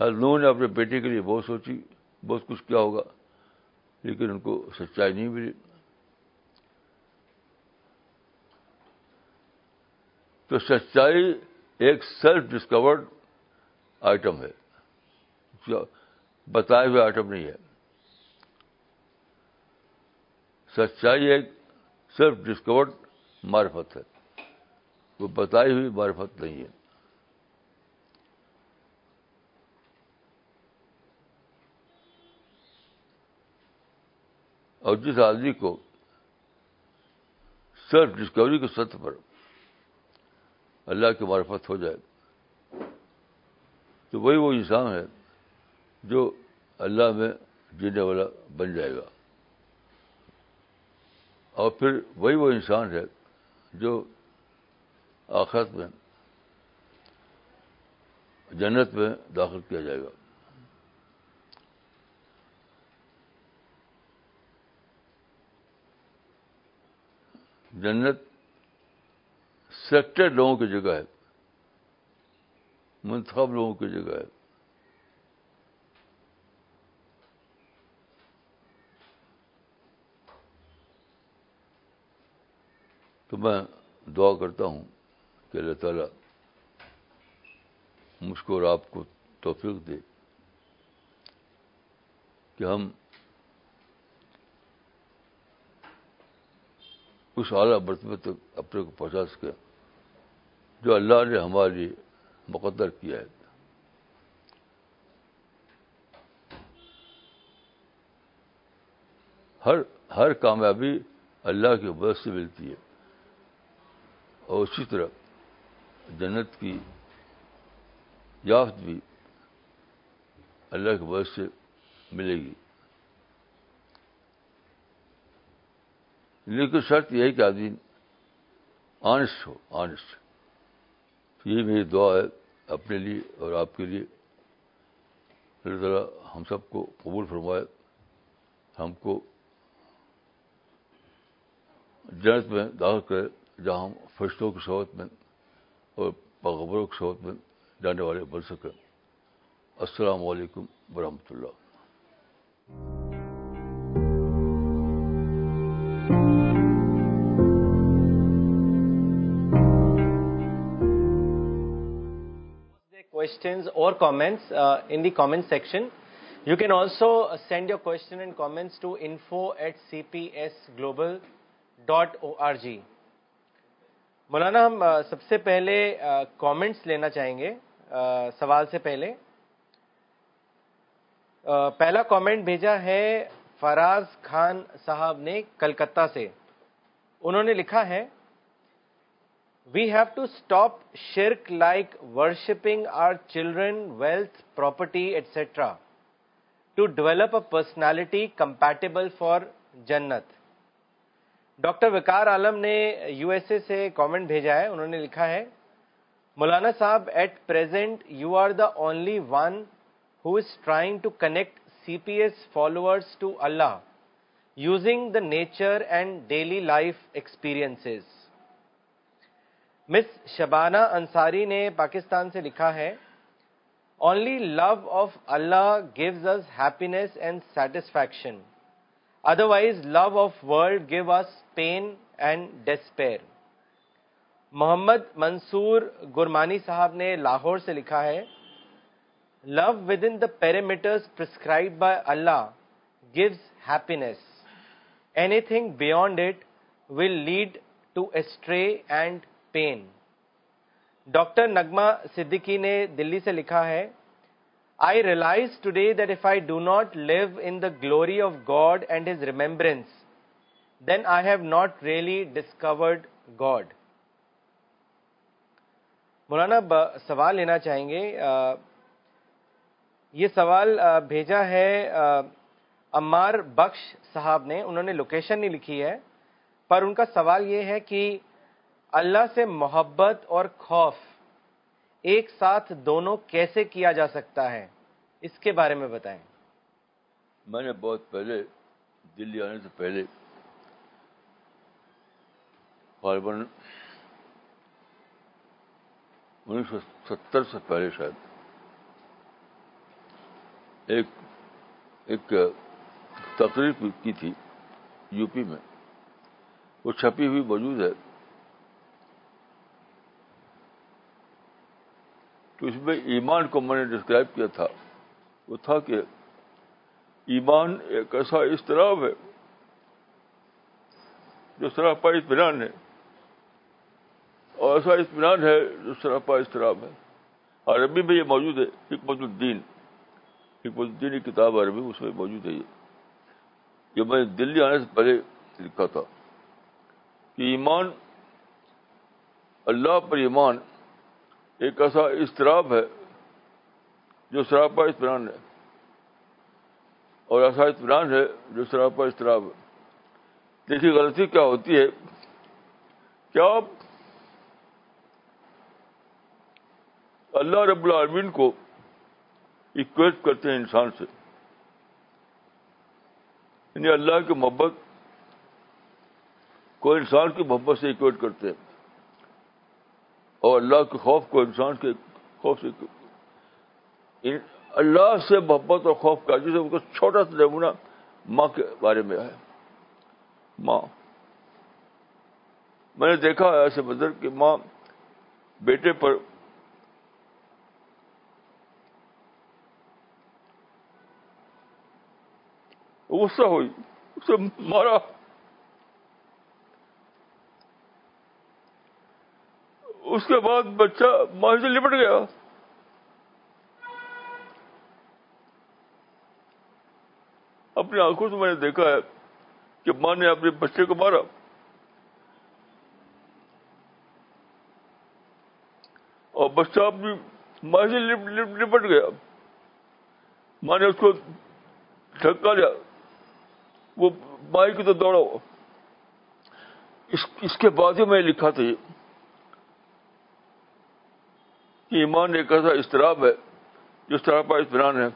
ہر لوگوں نے اپنے بیٹے کے لیے بہت سوچی بہت کچھ کیا ہوگا لیکن ان کو سچائی نہیں ملی تو سچائی ایک سیلف ڈسکورڈ آئٹم ہے بتائے ہوئے آئٹم نہیں ہے سچائی ایک سیلف ڈسکورڈ معرفت ہے وہ بتائی ہوئی معرفت نہیں ہے اور جس آدمی کو سیلف ڈسکوری کے سطح پر اللہ کی معرفت ہو جائے تو وہی وہ انسان ہے جو اللہ میں جینے والا بن جائے گا اور پھر وہی وہ انسان ہے جو آخرت میں جنت میں داخل کیا جائے گا جنت سلیکٹڈ لوگوں کی جگہ ہے منتخب لوگوں کی جگہ ہے تو میں دعا کرتا ہوں کہ اللہ تعالیٰ مجھ کو اور آپ کو توفیق دے کہ ہم اس اعلیٰ مرتبے تک اپنے کو پہنچا سکے جو اللہ نے ہمارے لیے مقدر کیا ہے ہر ہر کامیابی اللہ کی مدد سے ملتی ہے اور اسی طرح جنت کی یافت بھی اللہ کی مدد سے ملے گی لیکن شرط یہ ہے کہ آدمی آنےسٹ ہو آنےسٹ یہ میری دعا ہے اپنے لیے اور آپ کے لیے اللہ تعالیٰ ہم سب کو قبول فرمائے ہم کو جنت میں داخل کرے جہاں ہم فرشتوں کی صحبت میں اور پغبروں کی صحبت میں جانے والے بن سکیں السلام علیکم ورحمۃ اللہ کوشچنز اور comments in the comment section you can also send your question and comments to info at C P S global dot O R G مولانا ہم سب سے پہلے کامنٹس لینا چاہیں گے سوال سے پہلے پہلا کامنٹ بھیجا ہے فراز خان صاحب نے کلکتہ سے انہوں نے لکھا ہے وی ہیو ٹو اسٹاپ شرک like worshipping our children wealth property etcetera to develop a personality compatible for جنت ڈاکٹر وکار عالم نے یو ایس اے سے کامنٹ بھیجا ہے انہوں نے لکھا ہے مولانا صاحب at present you are the only one who is trying to connect C P S followers to Allah using the nature and daily life experience miss Shabana Ansari نے پاکستان سے لکھا ہے only love of Allah gives us happiness and satisfaction otherwise love of world give us pain and despair Muhammad Mansoor Gurmani صاحب نے لاہور سے لکھا ہے love with in the parameters prescribe by Allah gives happiness anything beyond it will lead to stray and pain doctor Nigma Siddiqui نے دلی سے لکھا ہے I realize today that if I do not live in the glory of God and his remembrance then I have not really discovered God مولانا سوال لینا چاہیں گے یہ سوال بھیجا ہے امار بخش صاحب نے انہوں نے لوکیشن نہیں لکھی ہے پر ان کا سوال یہ ہے کہ اللہ سے محبت اور خوف ایک ساتھ دونوں کیسے کیا جا سکتا ہے اس کے بارے میں بتائیں میں نے بہت پہلے دلی آنے سے پہلے غالباً انیس سو ستر سے پہلے شاید ایک ایک تقریر کی تھی یو پی میں وہ چھپی ہوئی موجود ہے تو اس میں ایمان کو میں نے ڈسکرائب کیا تھا وہ تھا کہ ایمان ایک ایسا اضطراب ہے جو سراپا اطمینان ہے اور ایسا اطمینان ہے جو سراپا اضطراب ہے عربی میں یہ موجود ہے حکمت الدین حکمت الدین کی کتاب عربی اس میں موجود ہے یہ جو میں دلی آنے سے پہلے لکھا تھا کہ ایمان اللہ پر ایمان ایک ایسا اضطراب ہے جو پر اطمینان ہے اور ایسا اطمینان ہے جو پر اضطراب ہے دیکھیے غلطی کیا ہوتی ہے کیا آپ اللہ رب العالمین کو اکویٹ کرتے ہیں انسان سے یعنی اللہ کی محبت کو انسان کی محبت سے اکویٹ کرتے ہیں اور اللہ کے خوف کو انسان کے خوف سے اللہ سے محبت اور خوف کا جیسے چھوٹا سا نمونہ ماں کے بارے میں ہے ماں میں نے دیکھا ایسے مدر کہ ماں بیٹے پر غصہ ہوئی اسے مارا اس کے بعد بچہ ماں سے لپٹ گیا اپنی آنکھوں سے میں نے دیکھا ہے کہ ماں نے اپنے بچے کو مارا اور بچہ اپنی ماں سے لپٹ گیا ماں نے اس کو دھکا لیا وہ مائی کی تو دوڑا اس کے بعد ہی میں لکھا تھا یہ کہ ایمان ایک ایسا استراب ہے جو اس طرح پر اطمینان ہے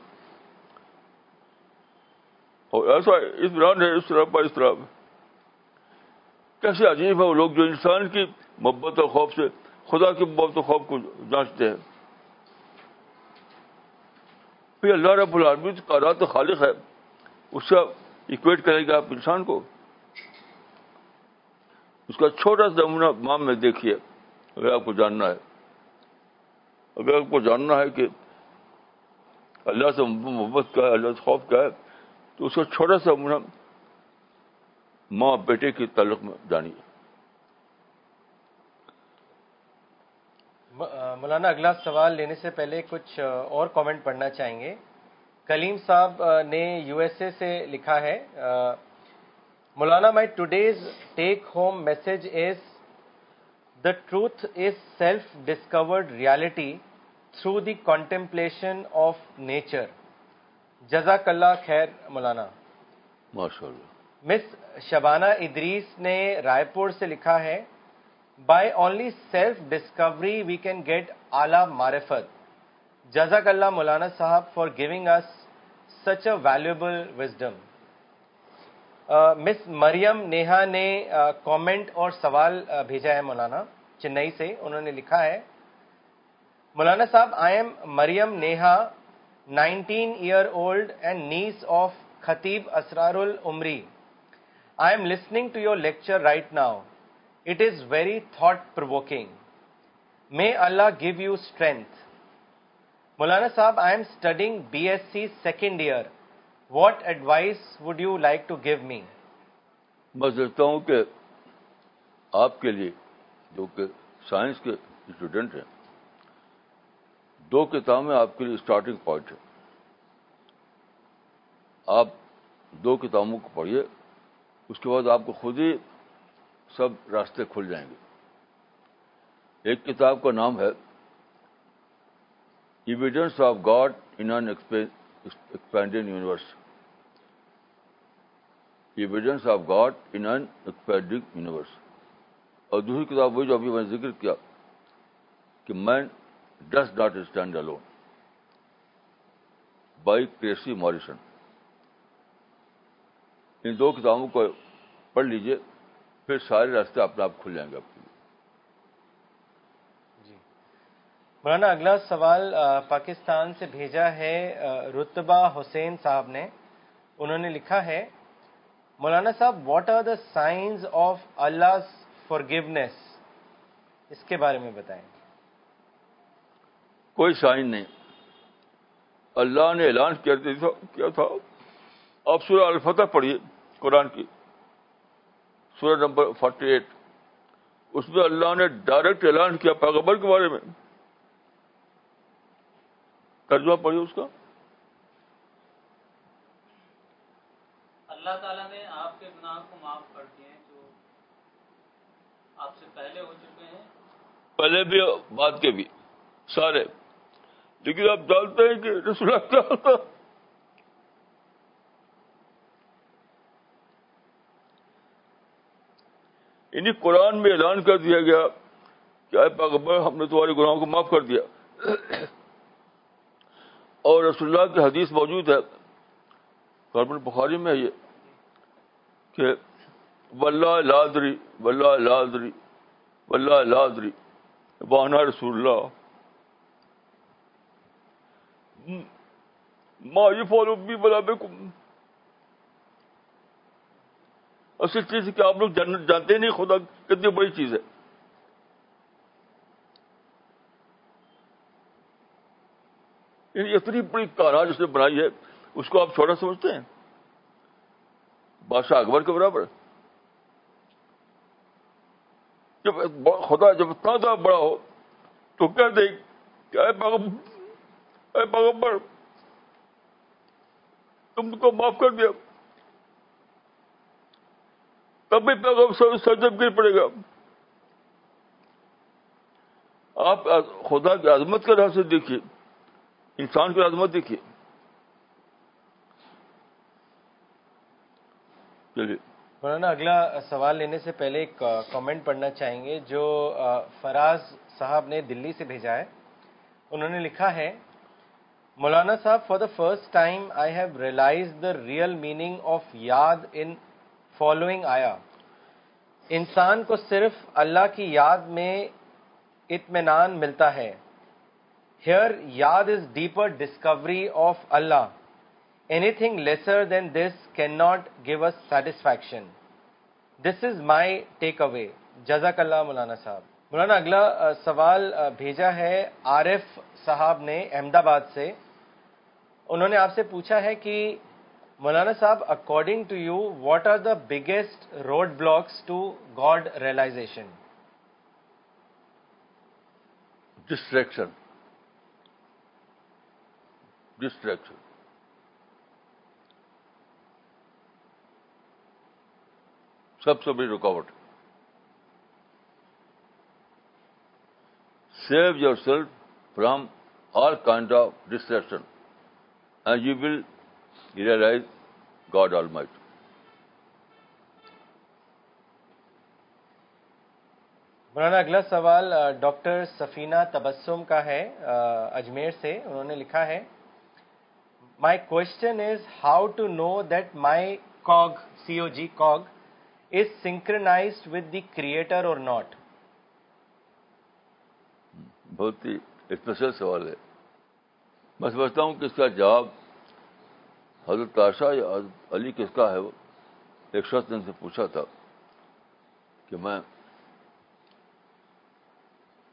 اور ایسا اطمینان ہے اس طرح پر استراب ہے کیسے عجیب ہے وہ لوگ جو انسان کی محبت اور خوف سے خدا کی محبت و خوف کو جانچتے ہیں پھر اللہ رب کا رات خالق ہے اس سے اکویٹ کریں گے آپ انسان کو اس کا چھوٹا سا نمونہ مام میں دیکھیے اگر آپ کو جاننا ہے اگر آپ کو جاننا ہے کہ اللہ سے محبت کا ہے اللہ سے خوف کا ہے تو اس کو چھوٹا سا ماں بیٹے کے تعلق میں جانیے مولانا اگلا سوال لینے سے پہلے کچھ اور کامنٹ پڑھنا چاہیں گے کلیم صاحب نے یو ایس اے سے لکھا ہے مولانا my today's take home message is the truth is self discovered reality through the contemplation of nature جزاک اللہ خیر مولانا مس شبانہ ادریس نے رائے پور سے لکھا ہے by only self discovery we can get اعلی معرفت جزاک اللہ مولانا صاحب for giving us such a valuable wisdom miss Maryam Neha نے کامنٹ اور سوال بھیجا ہے مولانا چنئی سے انہوں نے لکھا ہے مولانا صاحب I am Maryam Neha nineteen year old and niece of Khatib Israr Alumari I am listening to your lecture right now it is very thought provoking may Allah give you strength مولانا صاحب I am studying B S C second year what advice would you like to give me میں سمجھتا ہوں کہ آپ کے لیے جو کہ سائنس کے اسٹوڈنٹ ہیں دو کتابیں آپ کے لیے اسٹارٹنگ پوائنٹ ہے آپ دو کتابوں کو پڑھیے اس کے بعد آپ کو خود ہی سب راستے کھل جائیں گے ایک کتاب کا نام ہے evidence of God in expanding universe evidence of God in an expanding universe اور دوسری کتاب وہ جو ابھی میں نے ذکر کیا کہ man does not stand alone by Cressy Morrison ان دو کتابوں کو پڑھ لیجیے پھر سارے راستے اپنے آپ کھل جائیں گے آپ کے لیے جی مولانا اگلا سوال پاکستان سے بھیجا ہے رتبہ حسین صاحب نے انہوں نے لکھا ہے مولانا صاحب what are the science of Allah forgiveness اس کے بارے میں بتائیں کوئی سائن نہیں اللہ نے اعلان کیا تھا آپ سورہ الفتح پڑھیے قرآن کی سورہ نمبر فورٹی ایٹ اس میں اللہ نے ڈائریکٹ اعلان کیا پیغمبر کے بارے میں ترجمہ پڑھیے اس کا اللہ تعالیٰ نے آپ کے گناہ کو معاف کر دیے جو آپ سے پہلے ہو چکے ہیں پہلے بھی بعد کے بھی سارے لیکن آپ جانتے ہیں کہ رسول اللہ تعالیٰ انہیں قرآن میں اعلان کر دیا گیا کہ اے پاکبر ہم نے تمہارے گناہوں کو معاف کر دیا اور رسول اللہ کی حدیث موجود ہے گورنمنٹ بخاری میں ہے یہ کہ ولہ لادری ولہ لادری لادری بانا رسول اللہ ما فالو بھی بلا بے اصل چیز کیا آپ لوگ جانتے نہیں خدا کتنی بڑی چیز ہے یعنی اتنی بڑی کارا جس نے بنائی ہے اس کو آپ چھوٹا سمجھتے ہیں بادشاہ اکبر کے برابر جب خدا جب تازہ بڑا ہو تو کہہ دے کہ اے پیغمبر اے تم کو معاف کر دیا تب بھی پیغمبر سرجم گر پڑے گا آپ خدا کی کا کے سے دیکھیے انسان کی عظمت دیکھیے مولانا اگلا سوال لینے سے پہلے ایک کامنٹ پڑھنا چاہیں گے جو فراز صاحب نے دلی سے بھیجا ہے انہوں نے لکھا ہے مولانا صاحب for the first time I have realize the real meaning of یاد ان فالوئنگ آیا انسان کو صرف اللہ کی یاد میں اطمینان ملتا ہے ہیئر یاد is deeper discovery of Allah anything lesser than this can not give us satisfaction this is my take away جزاک اللہ مولانا صاحب مولانا اگلا سوال بھیجا ہے آر ایف صاحب نے احمد آباد سے انہوں نے آپ سے پوچھا ہے کہ مولانا صاحب according to you what are the biggest road blocks to God realization distraction distraction سب سے بڑی رکاوٹ save your self from all kind of distraction and you will realize God almighty مولانا اگلا سوال ڈاکٹر سفینہ تبسم کا ہے اجمیر سے انہوں نے لکھا ہے my question is how to know that my cog C O G cog is synchronized with the creator or not بہت ہی اسپیشل سوال ہے میں سمجھتا ہوں کہ اس کا جواب حضرت عاشا یا علی کس کا ہے وہ ایک شخص نے سے پوچھا تھا کہ میں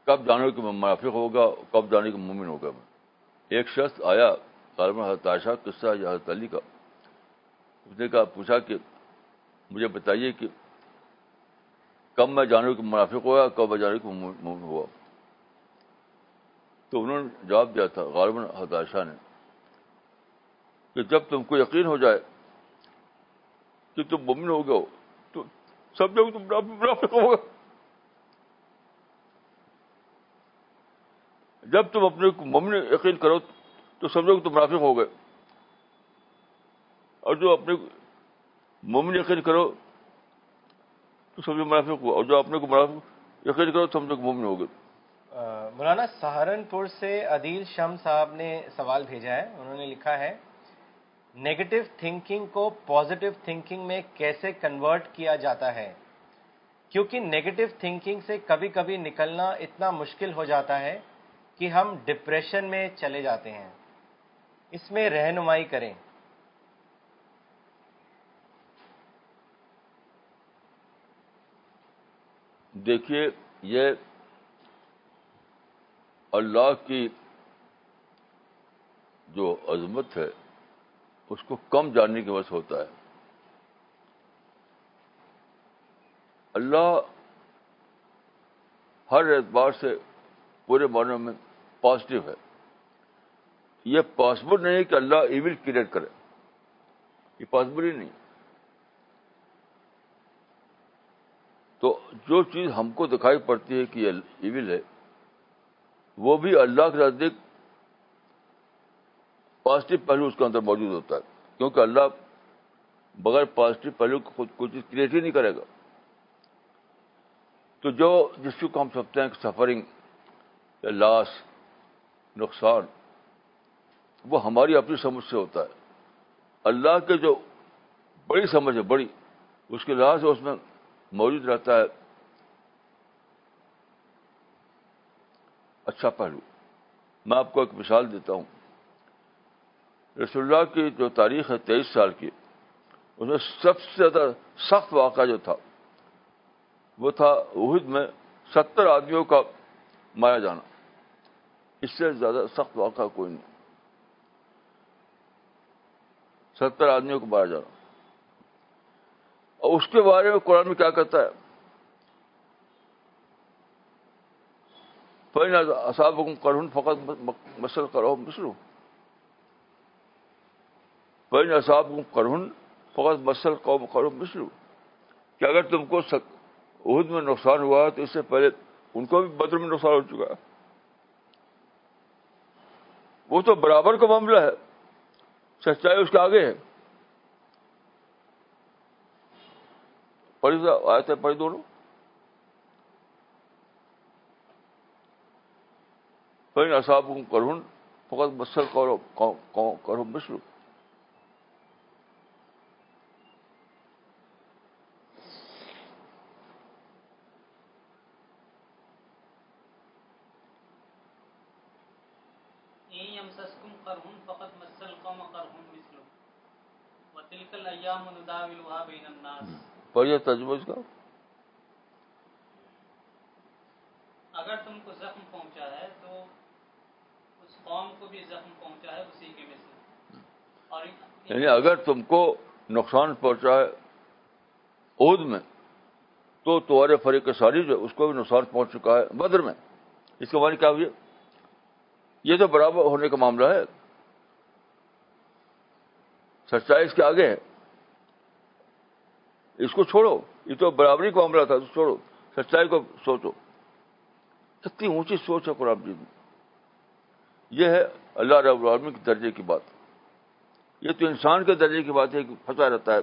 کب جانوں کہ میں منافق ہوگا کب جانے کہ مومن ہوگا میں ایک شخص آیا غالباً حضرت عاشا قصہ یا حضرت علی کا اس نے کہا پوچھا کہ مجھے بتائیے کہ کب میں جانور منافق ہوا کب میں جانور کے مومن ہوا تو انہوں نے جواب دیا تھا غالباً احداشہ نے کہ جب تم کو یقین ہو جائے کہ تم ممن ہو گئے ہو تو سب لوگ منافق ہو گئے جب تم اپنے ممن یقین کرو تو سب لوگ تم منافق ہو گئے اور جو اپنے مومن مومن یقین یقین کرو کرو تو تو منافق منافق ہو اور جو اپنے کو گئے مولانا سہارنپور سے عدیل شم صاحب نے سوال بھیجا ہے انہوں نے لکھا ہے نیگیٹو تھنکنگ کو پازیٹو تھنکنگ میں کیسے کنورٹ کیا جاتا ہے کیونکہ نیگیٹو تھنکنگ سے کبھی کبھی نکلنا اتنا مشکل ہو جاتا ہے کہ ہم ڈپریشن میں چلے جاتے ہیں اس میں رہنمائی کریں دیکھیے یہ اللہ کی جو عظمت ہے اس کو کم جاننے کے وجہ ہوتا ہے اللہ ہر اعتبار سے پورے معنی میں پازیٹو ہے یہ پاسبل نہیں ہے کہ اللہ ایون کریٹ کرے یہ پاسبل ہی نہیں تو جو چیز ہم کو دکھائی پڑتی ہے کہ یہ ایول ہے وہ بھی اللہ کے نزدیک پازیٹو پہلو اس کے اندر موجود ہوتا ہے کیونکہ اللہ بغیر پازیٹو پہلو خود کوئی چیز کریٹ ہی نہیں کرے گا تو جو جس کو ہم سمجھتے ہیں کہ سفرنگ یا لاس نقصان وہ ہماری اپنی سمجھ سے ہوتا ہے اللہ کے جو بڑی سمجھ ہے بڑی اس کے لحاظ سے اس میں موجود رہتا ہے اچھا پہلو میں آپ کو ایک مثال دیتا ہوں رسول اللہ کی جو تاریخ ہے تیئیس سال کی اس میں سب سے زیادہ سخت واقعہ جو تھا وہ تھا عہد میں ستر آدمیوں کا مارا جانا اس سے زیادہ سخت واقعہ کوئی نہیں ستر آدمیوں کو مارا جانا اور اس کے بارے میں قرآن میں کیا کہتا ہے پہلے اصاب کو کرن فقط مسل کرو مسلو پہلے اصاب کو کرن فقط مسل قوم کرو مسلو کہ اگر تم کو عہد میں نقصان ہوا تو اس سے پہلے ان کو بھی بدر میں نقصان ہو چکا ہے وہ تو برابر کا معاملہ ہے سچائی اس کے آگے ہے پڑھی آئے تھے پڑھ دونوں پین اصاب کرن فقط مسل کرو کرو مشرو فقط مثل قوم قرهم مثله وتلك الأيام نداولها بين الناس پڑھیے تجربہ اس کا اگر تم کو نقصان پہنچا ہے عہد میں تو تمہارے فریق کے ساری جو ہے اس کو بھی نقصان پہنچ چکا ہے بدر میں اس کے معنی کیا ہوئی یہ تو برابر ہونے کا معاملہ ہے سچائی اس کے آگے ہے اس کو چھوڑو یہ تو برابری کا تھا اس کو چھوڑو سچائی کو سوچو اتنی اونچی سوچ ہے قرآن جی یہ ہے اللہ رب کے درجے کی بات یہ تو انسان کے درجے کی بات ہے کہ پھنسا رہتا ہے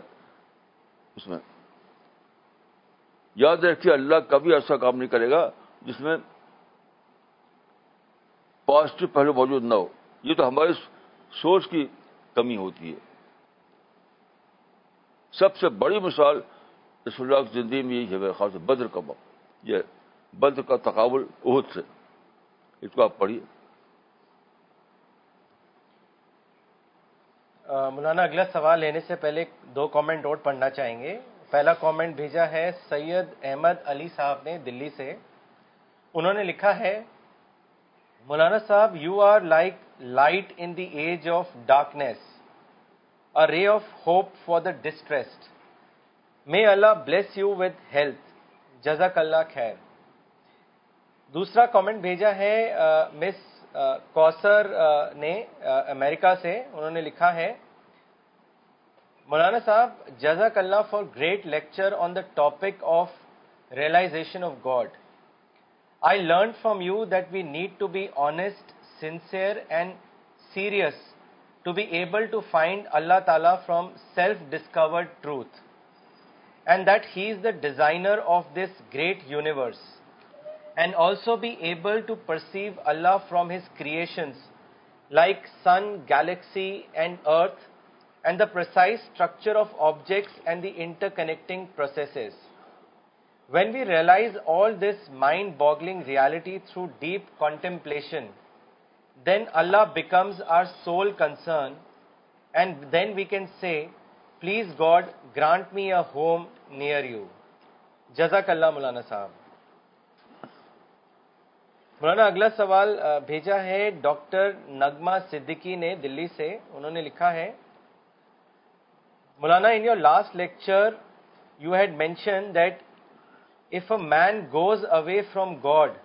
اس میں یاد رکھیے اللہ کبھی ایسا کام نہیں کرے گا جس میں پازیٹو پہلو موجود نہ ہو یہ تو ہماری سوچ کی کمی ہوتی ہے سب سے بڑی مثال رسول اللہ کی زندگی میں یہ خاص بدر کا وقت یہ بدر کا تقابل عہد سے اس کو آپ پڑھیے مولانا اگلا سوال لینے سے پہلے دو کامنٹ اور پڑھنا چاہیں گے پہلا کامنٹ بھیجا ہے سید احمد علی صاحب نے دلی سے انہوں نے لکھا ہے مولانا صاحب you are like light in the edge of darkness ray of hope for the distressed may Allah bless you with health جزاک اللہ خیر دوسرا کامنٹ بھیجا ہے مس کوسر نے امریکہ سے انہوں نے لکھا ہے مولانا صاحب جزاک اللہ for great lecture on the topic of realization of God I learn from you that we need to be honest sincere and serious to be able to find Allah Ta'ala from self-discovered truth, and that He is the designer of this great universe, and also be able to perceive Allah from His creations like sun, galaxy and earth, and the precise structure of objects and the interconnecting processes. When we realize all this mind-boggling reality through deep contemplation, then Allah becomes our sole concern and then we can say please God grant me a home near you جزاک اللہ مولانا صاحب مولانا اگلا سوال بھیجا ہے doctor Nigma Siddiqui نے دلی سے انہوں نے لکھا ہے مولانا in your last lecture you had mention that if a man goes away from God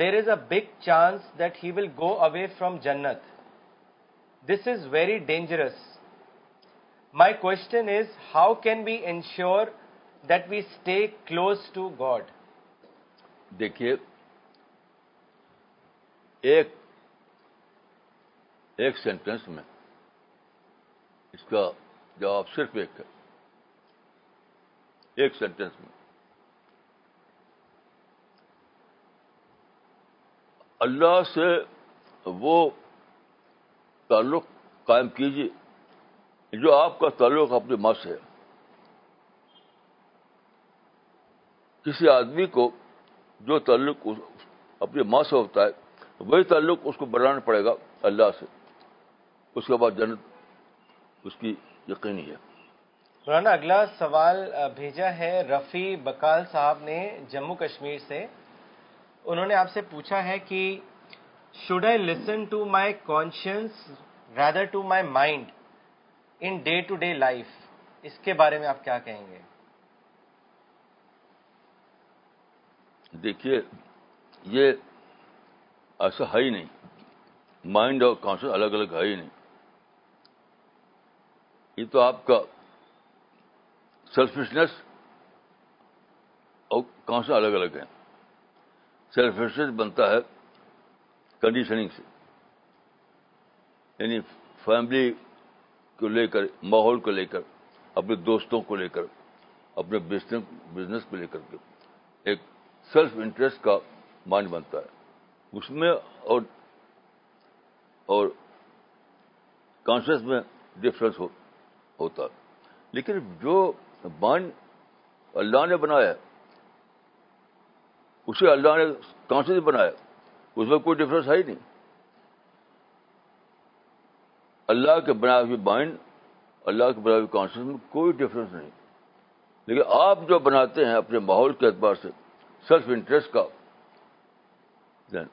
there is a big chance that he will go away from جنت this is very dangerous my question is how can be ensure that we stay close to God دیکھیے ایک ایک sentence میں اس کا جواب صرف ایک ہے ایک سینٹینس میں اللہ سے وہ تعلق قائم کیجیے جو آپ کا تعلق اپنی ماں سے ہے کسی آدمی کو جو تعلق اپنی ماں سے ہوتا ہے وہی تعلق اس کو بنانا پڑے گا اللہ سے اس کے بعد جنت اس کی یقینی ہے مولانا اگلا سوال بھیجا ہے رفیع بکال صاحب نے جموں کشمیر سے انہوں نے آپ سے پوچھا ہے کہ should I listen to my conscience rather to my mind in day to day life اس کے بارے میں آپ کیا کہیں گے دیکھیے یہ ایسا ہے ہی نہیں مائنڈ اور کانشیس الگ الگ ہے ہی نہیں یہ تو آپ کا اور کانشیس الگ الگ ہیں سیلفیشنس بنتا ہے کنڈیشننگ سے یعنی فیملی کو لے کر ماحول کو لے کر اپنے دوستوں کو لے کر اپنے بزنس بزنس کو لے کر کے ایک سیلف انٹرسٹ کا مائنڈ بنتا ہے اس میں اور اور کانشیس میں ڈفرینس ہوتا ہے لیکن جو مائنڈ اللہ نے بنایا ہے اسے اللہ نے کانس بنایا اس میں کوئی ڈفرنس ہی نہیں اللہ کے بنائے ہوئے مائنڈ اللہ کے بنائے ہوئے کانشیس میں کوئی ڈفرنس نہیں لیکن آپ جو بناتے ہیں اپنے ماحول کے اعتبار سے سیلف انٹرسٹ کا دین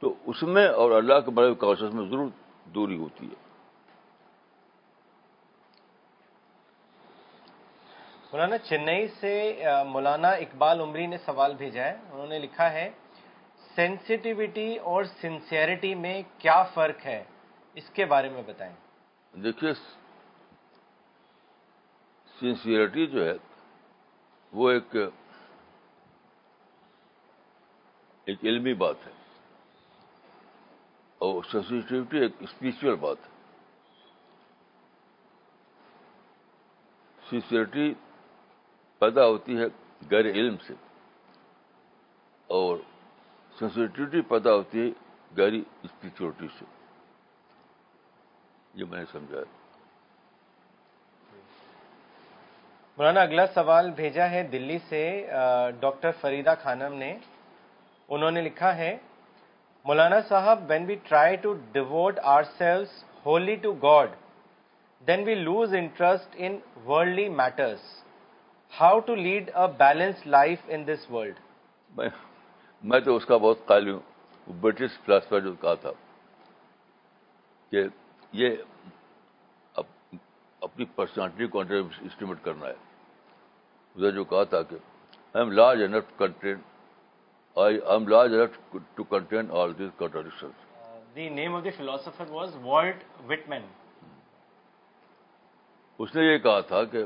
تو اس میں اور اللہ کے بنائے ہوئے کانشیس میں ضرور دوری ہوتی ہے مولانا چنئی سے مولانا اقبال عمری نے سوال بھیجا ہے انہوں نے لکھا ہے سینسیٹیوٹی اور سنسیئرٹی میں کیا فرق ہے اس کے بارے میں بتائیں دیکھیے سنسیئرٹی جو ہے وہ ایک ایک علمی بات ہے اور سینسیٹیوٹی ایک اسپرچل بات ہے سنسیئرٹی پیدا ہوتی ہے غیر علم سے اور پیدا ہوتی ہے غیر اسپیچیورٹی سے یہ میں نے سمجھا مولانا اگلا سوال بھیجا ہے دلی سے ڈاکٹر فریدہ خانم نے انہوں نے لکھا ہے مولانا صاحب when we try to devote ourselves wholly to God then we lose interest in worldly matters how to lead a balance life in this world میں تو اس کا بہت قائل ہوں برٹش فلاسفر جو کہا تھا کہ یہ اپنی پرسنالٹی کو اسٹیمیٹ کرنا ہے جو کہا تھا کہ I am large enough contain I am large enough to contain all these infinite the name of the philosopher was Walt Whit اس نے یہ کہا تھا کہ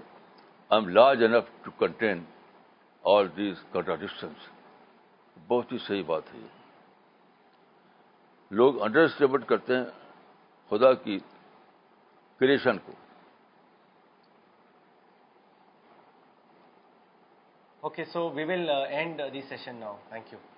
I am large enough to contain all these contradictions بہت ہی صحیح بات ہے یہ لوگ اسٹیمٹ کرتے ہیں خدا کی کریشن کو okay so we will end the session now thank you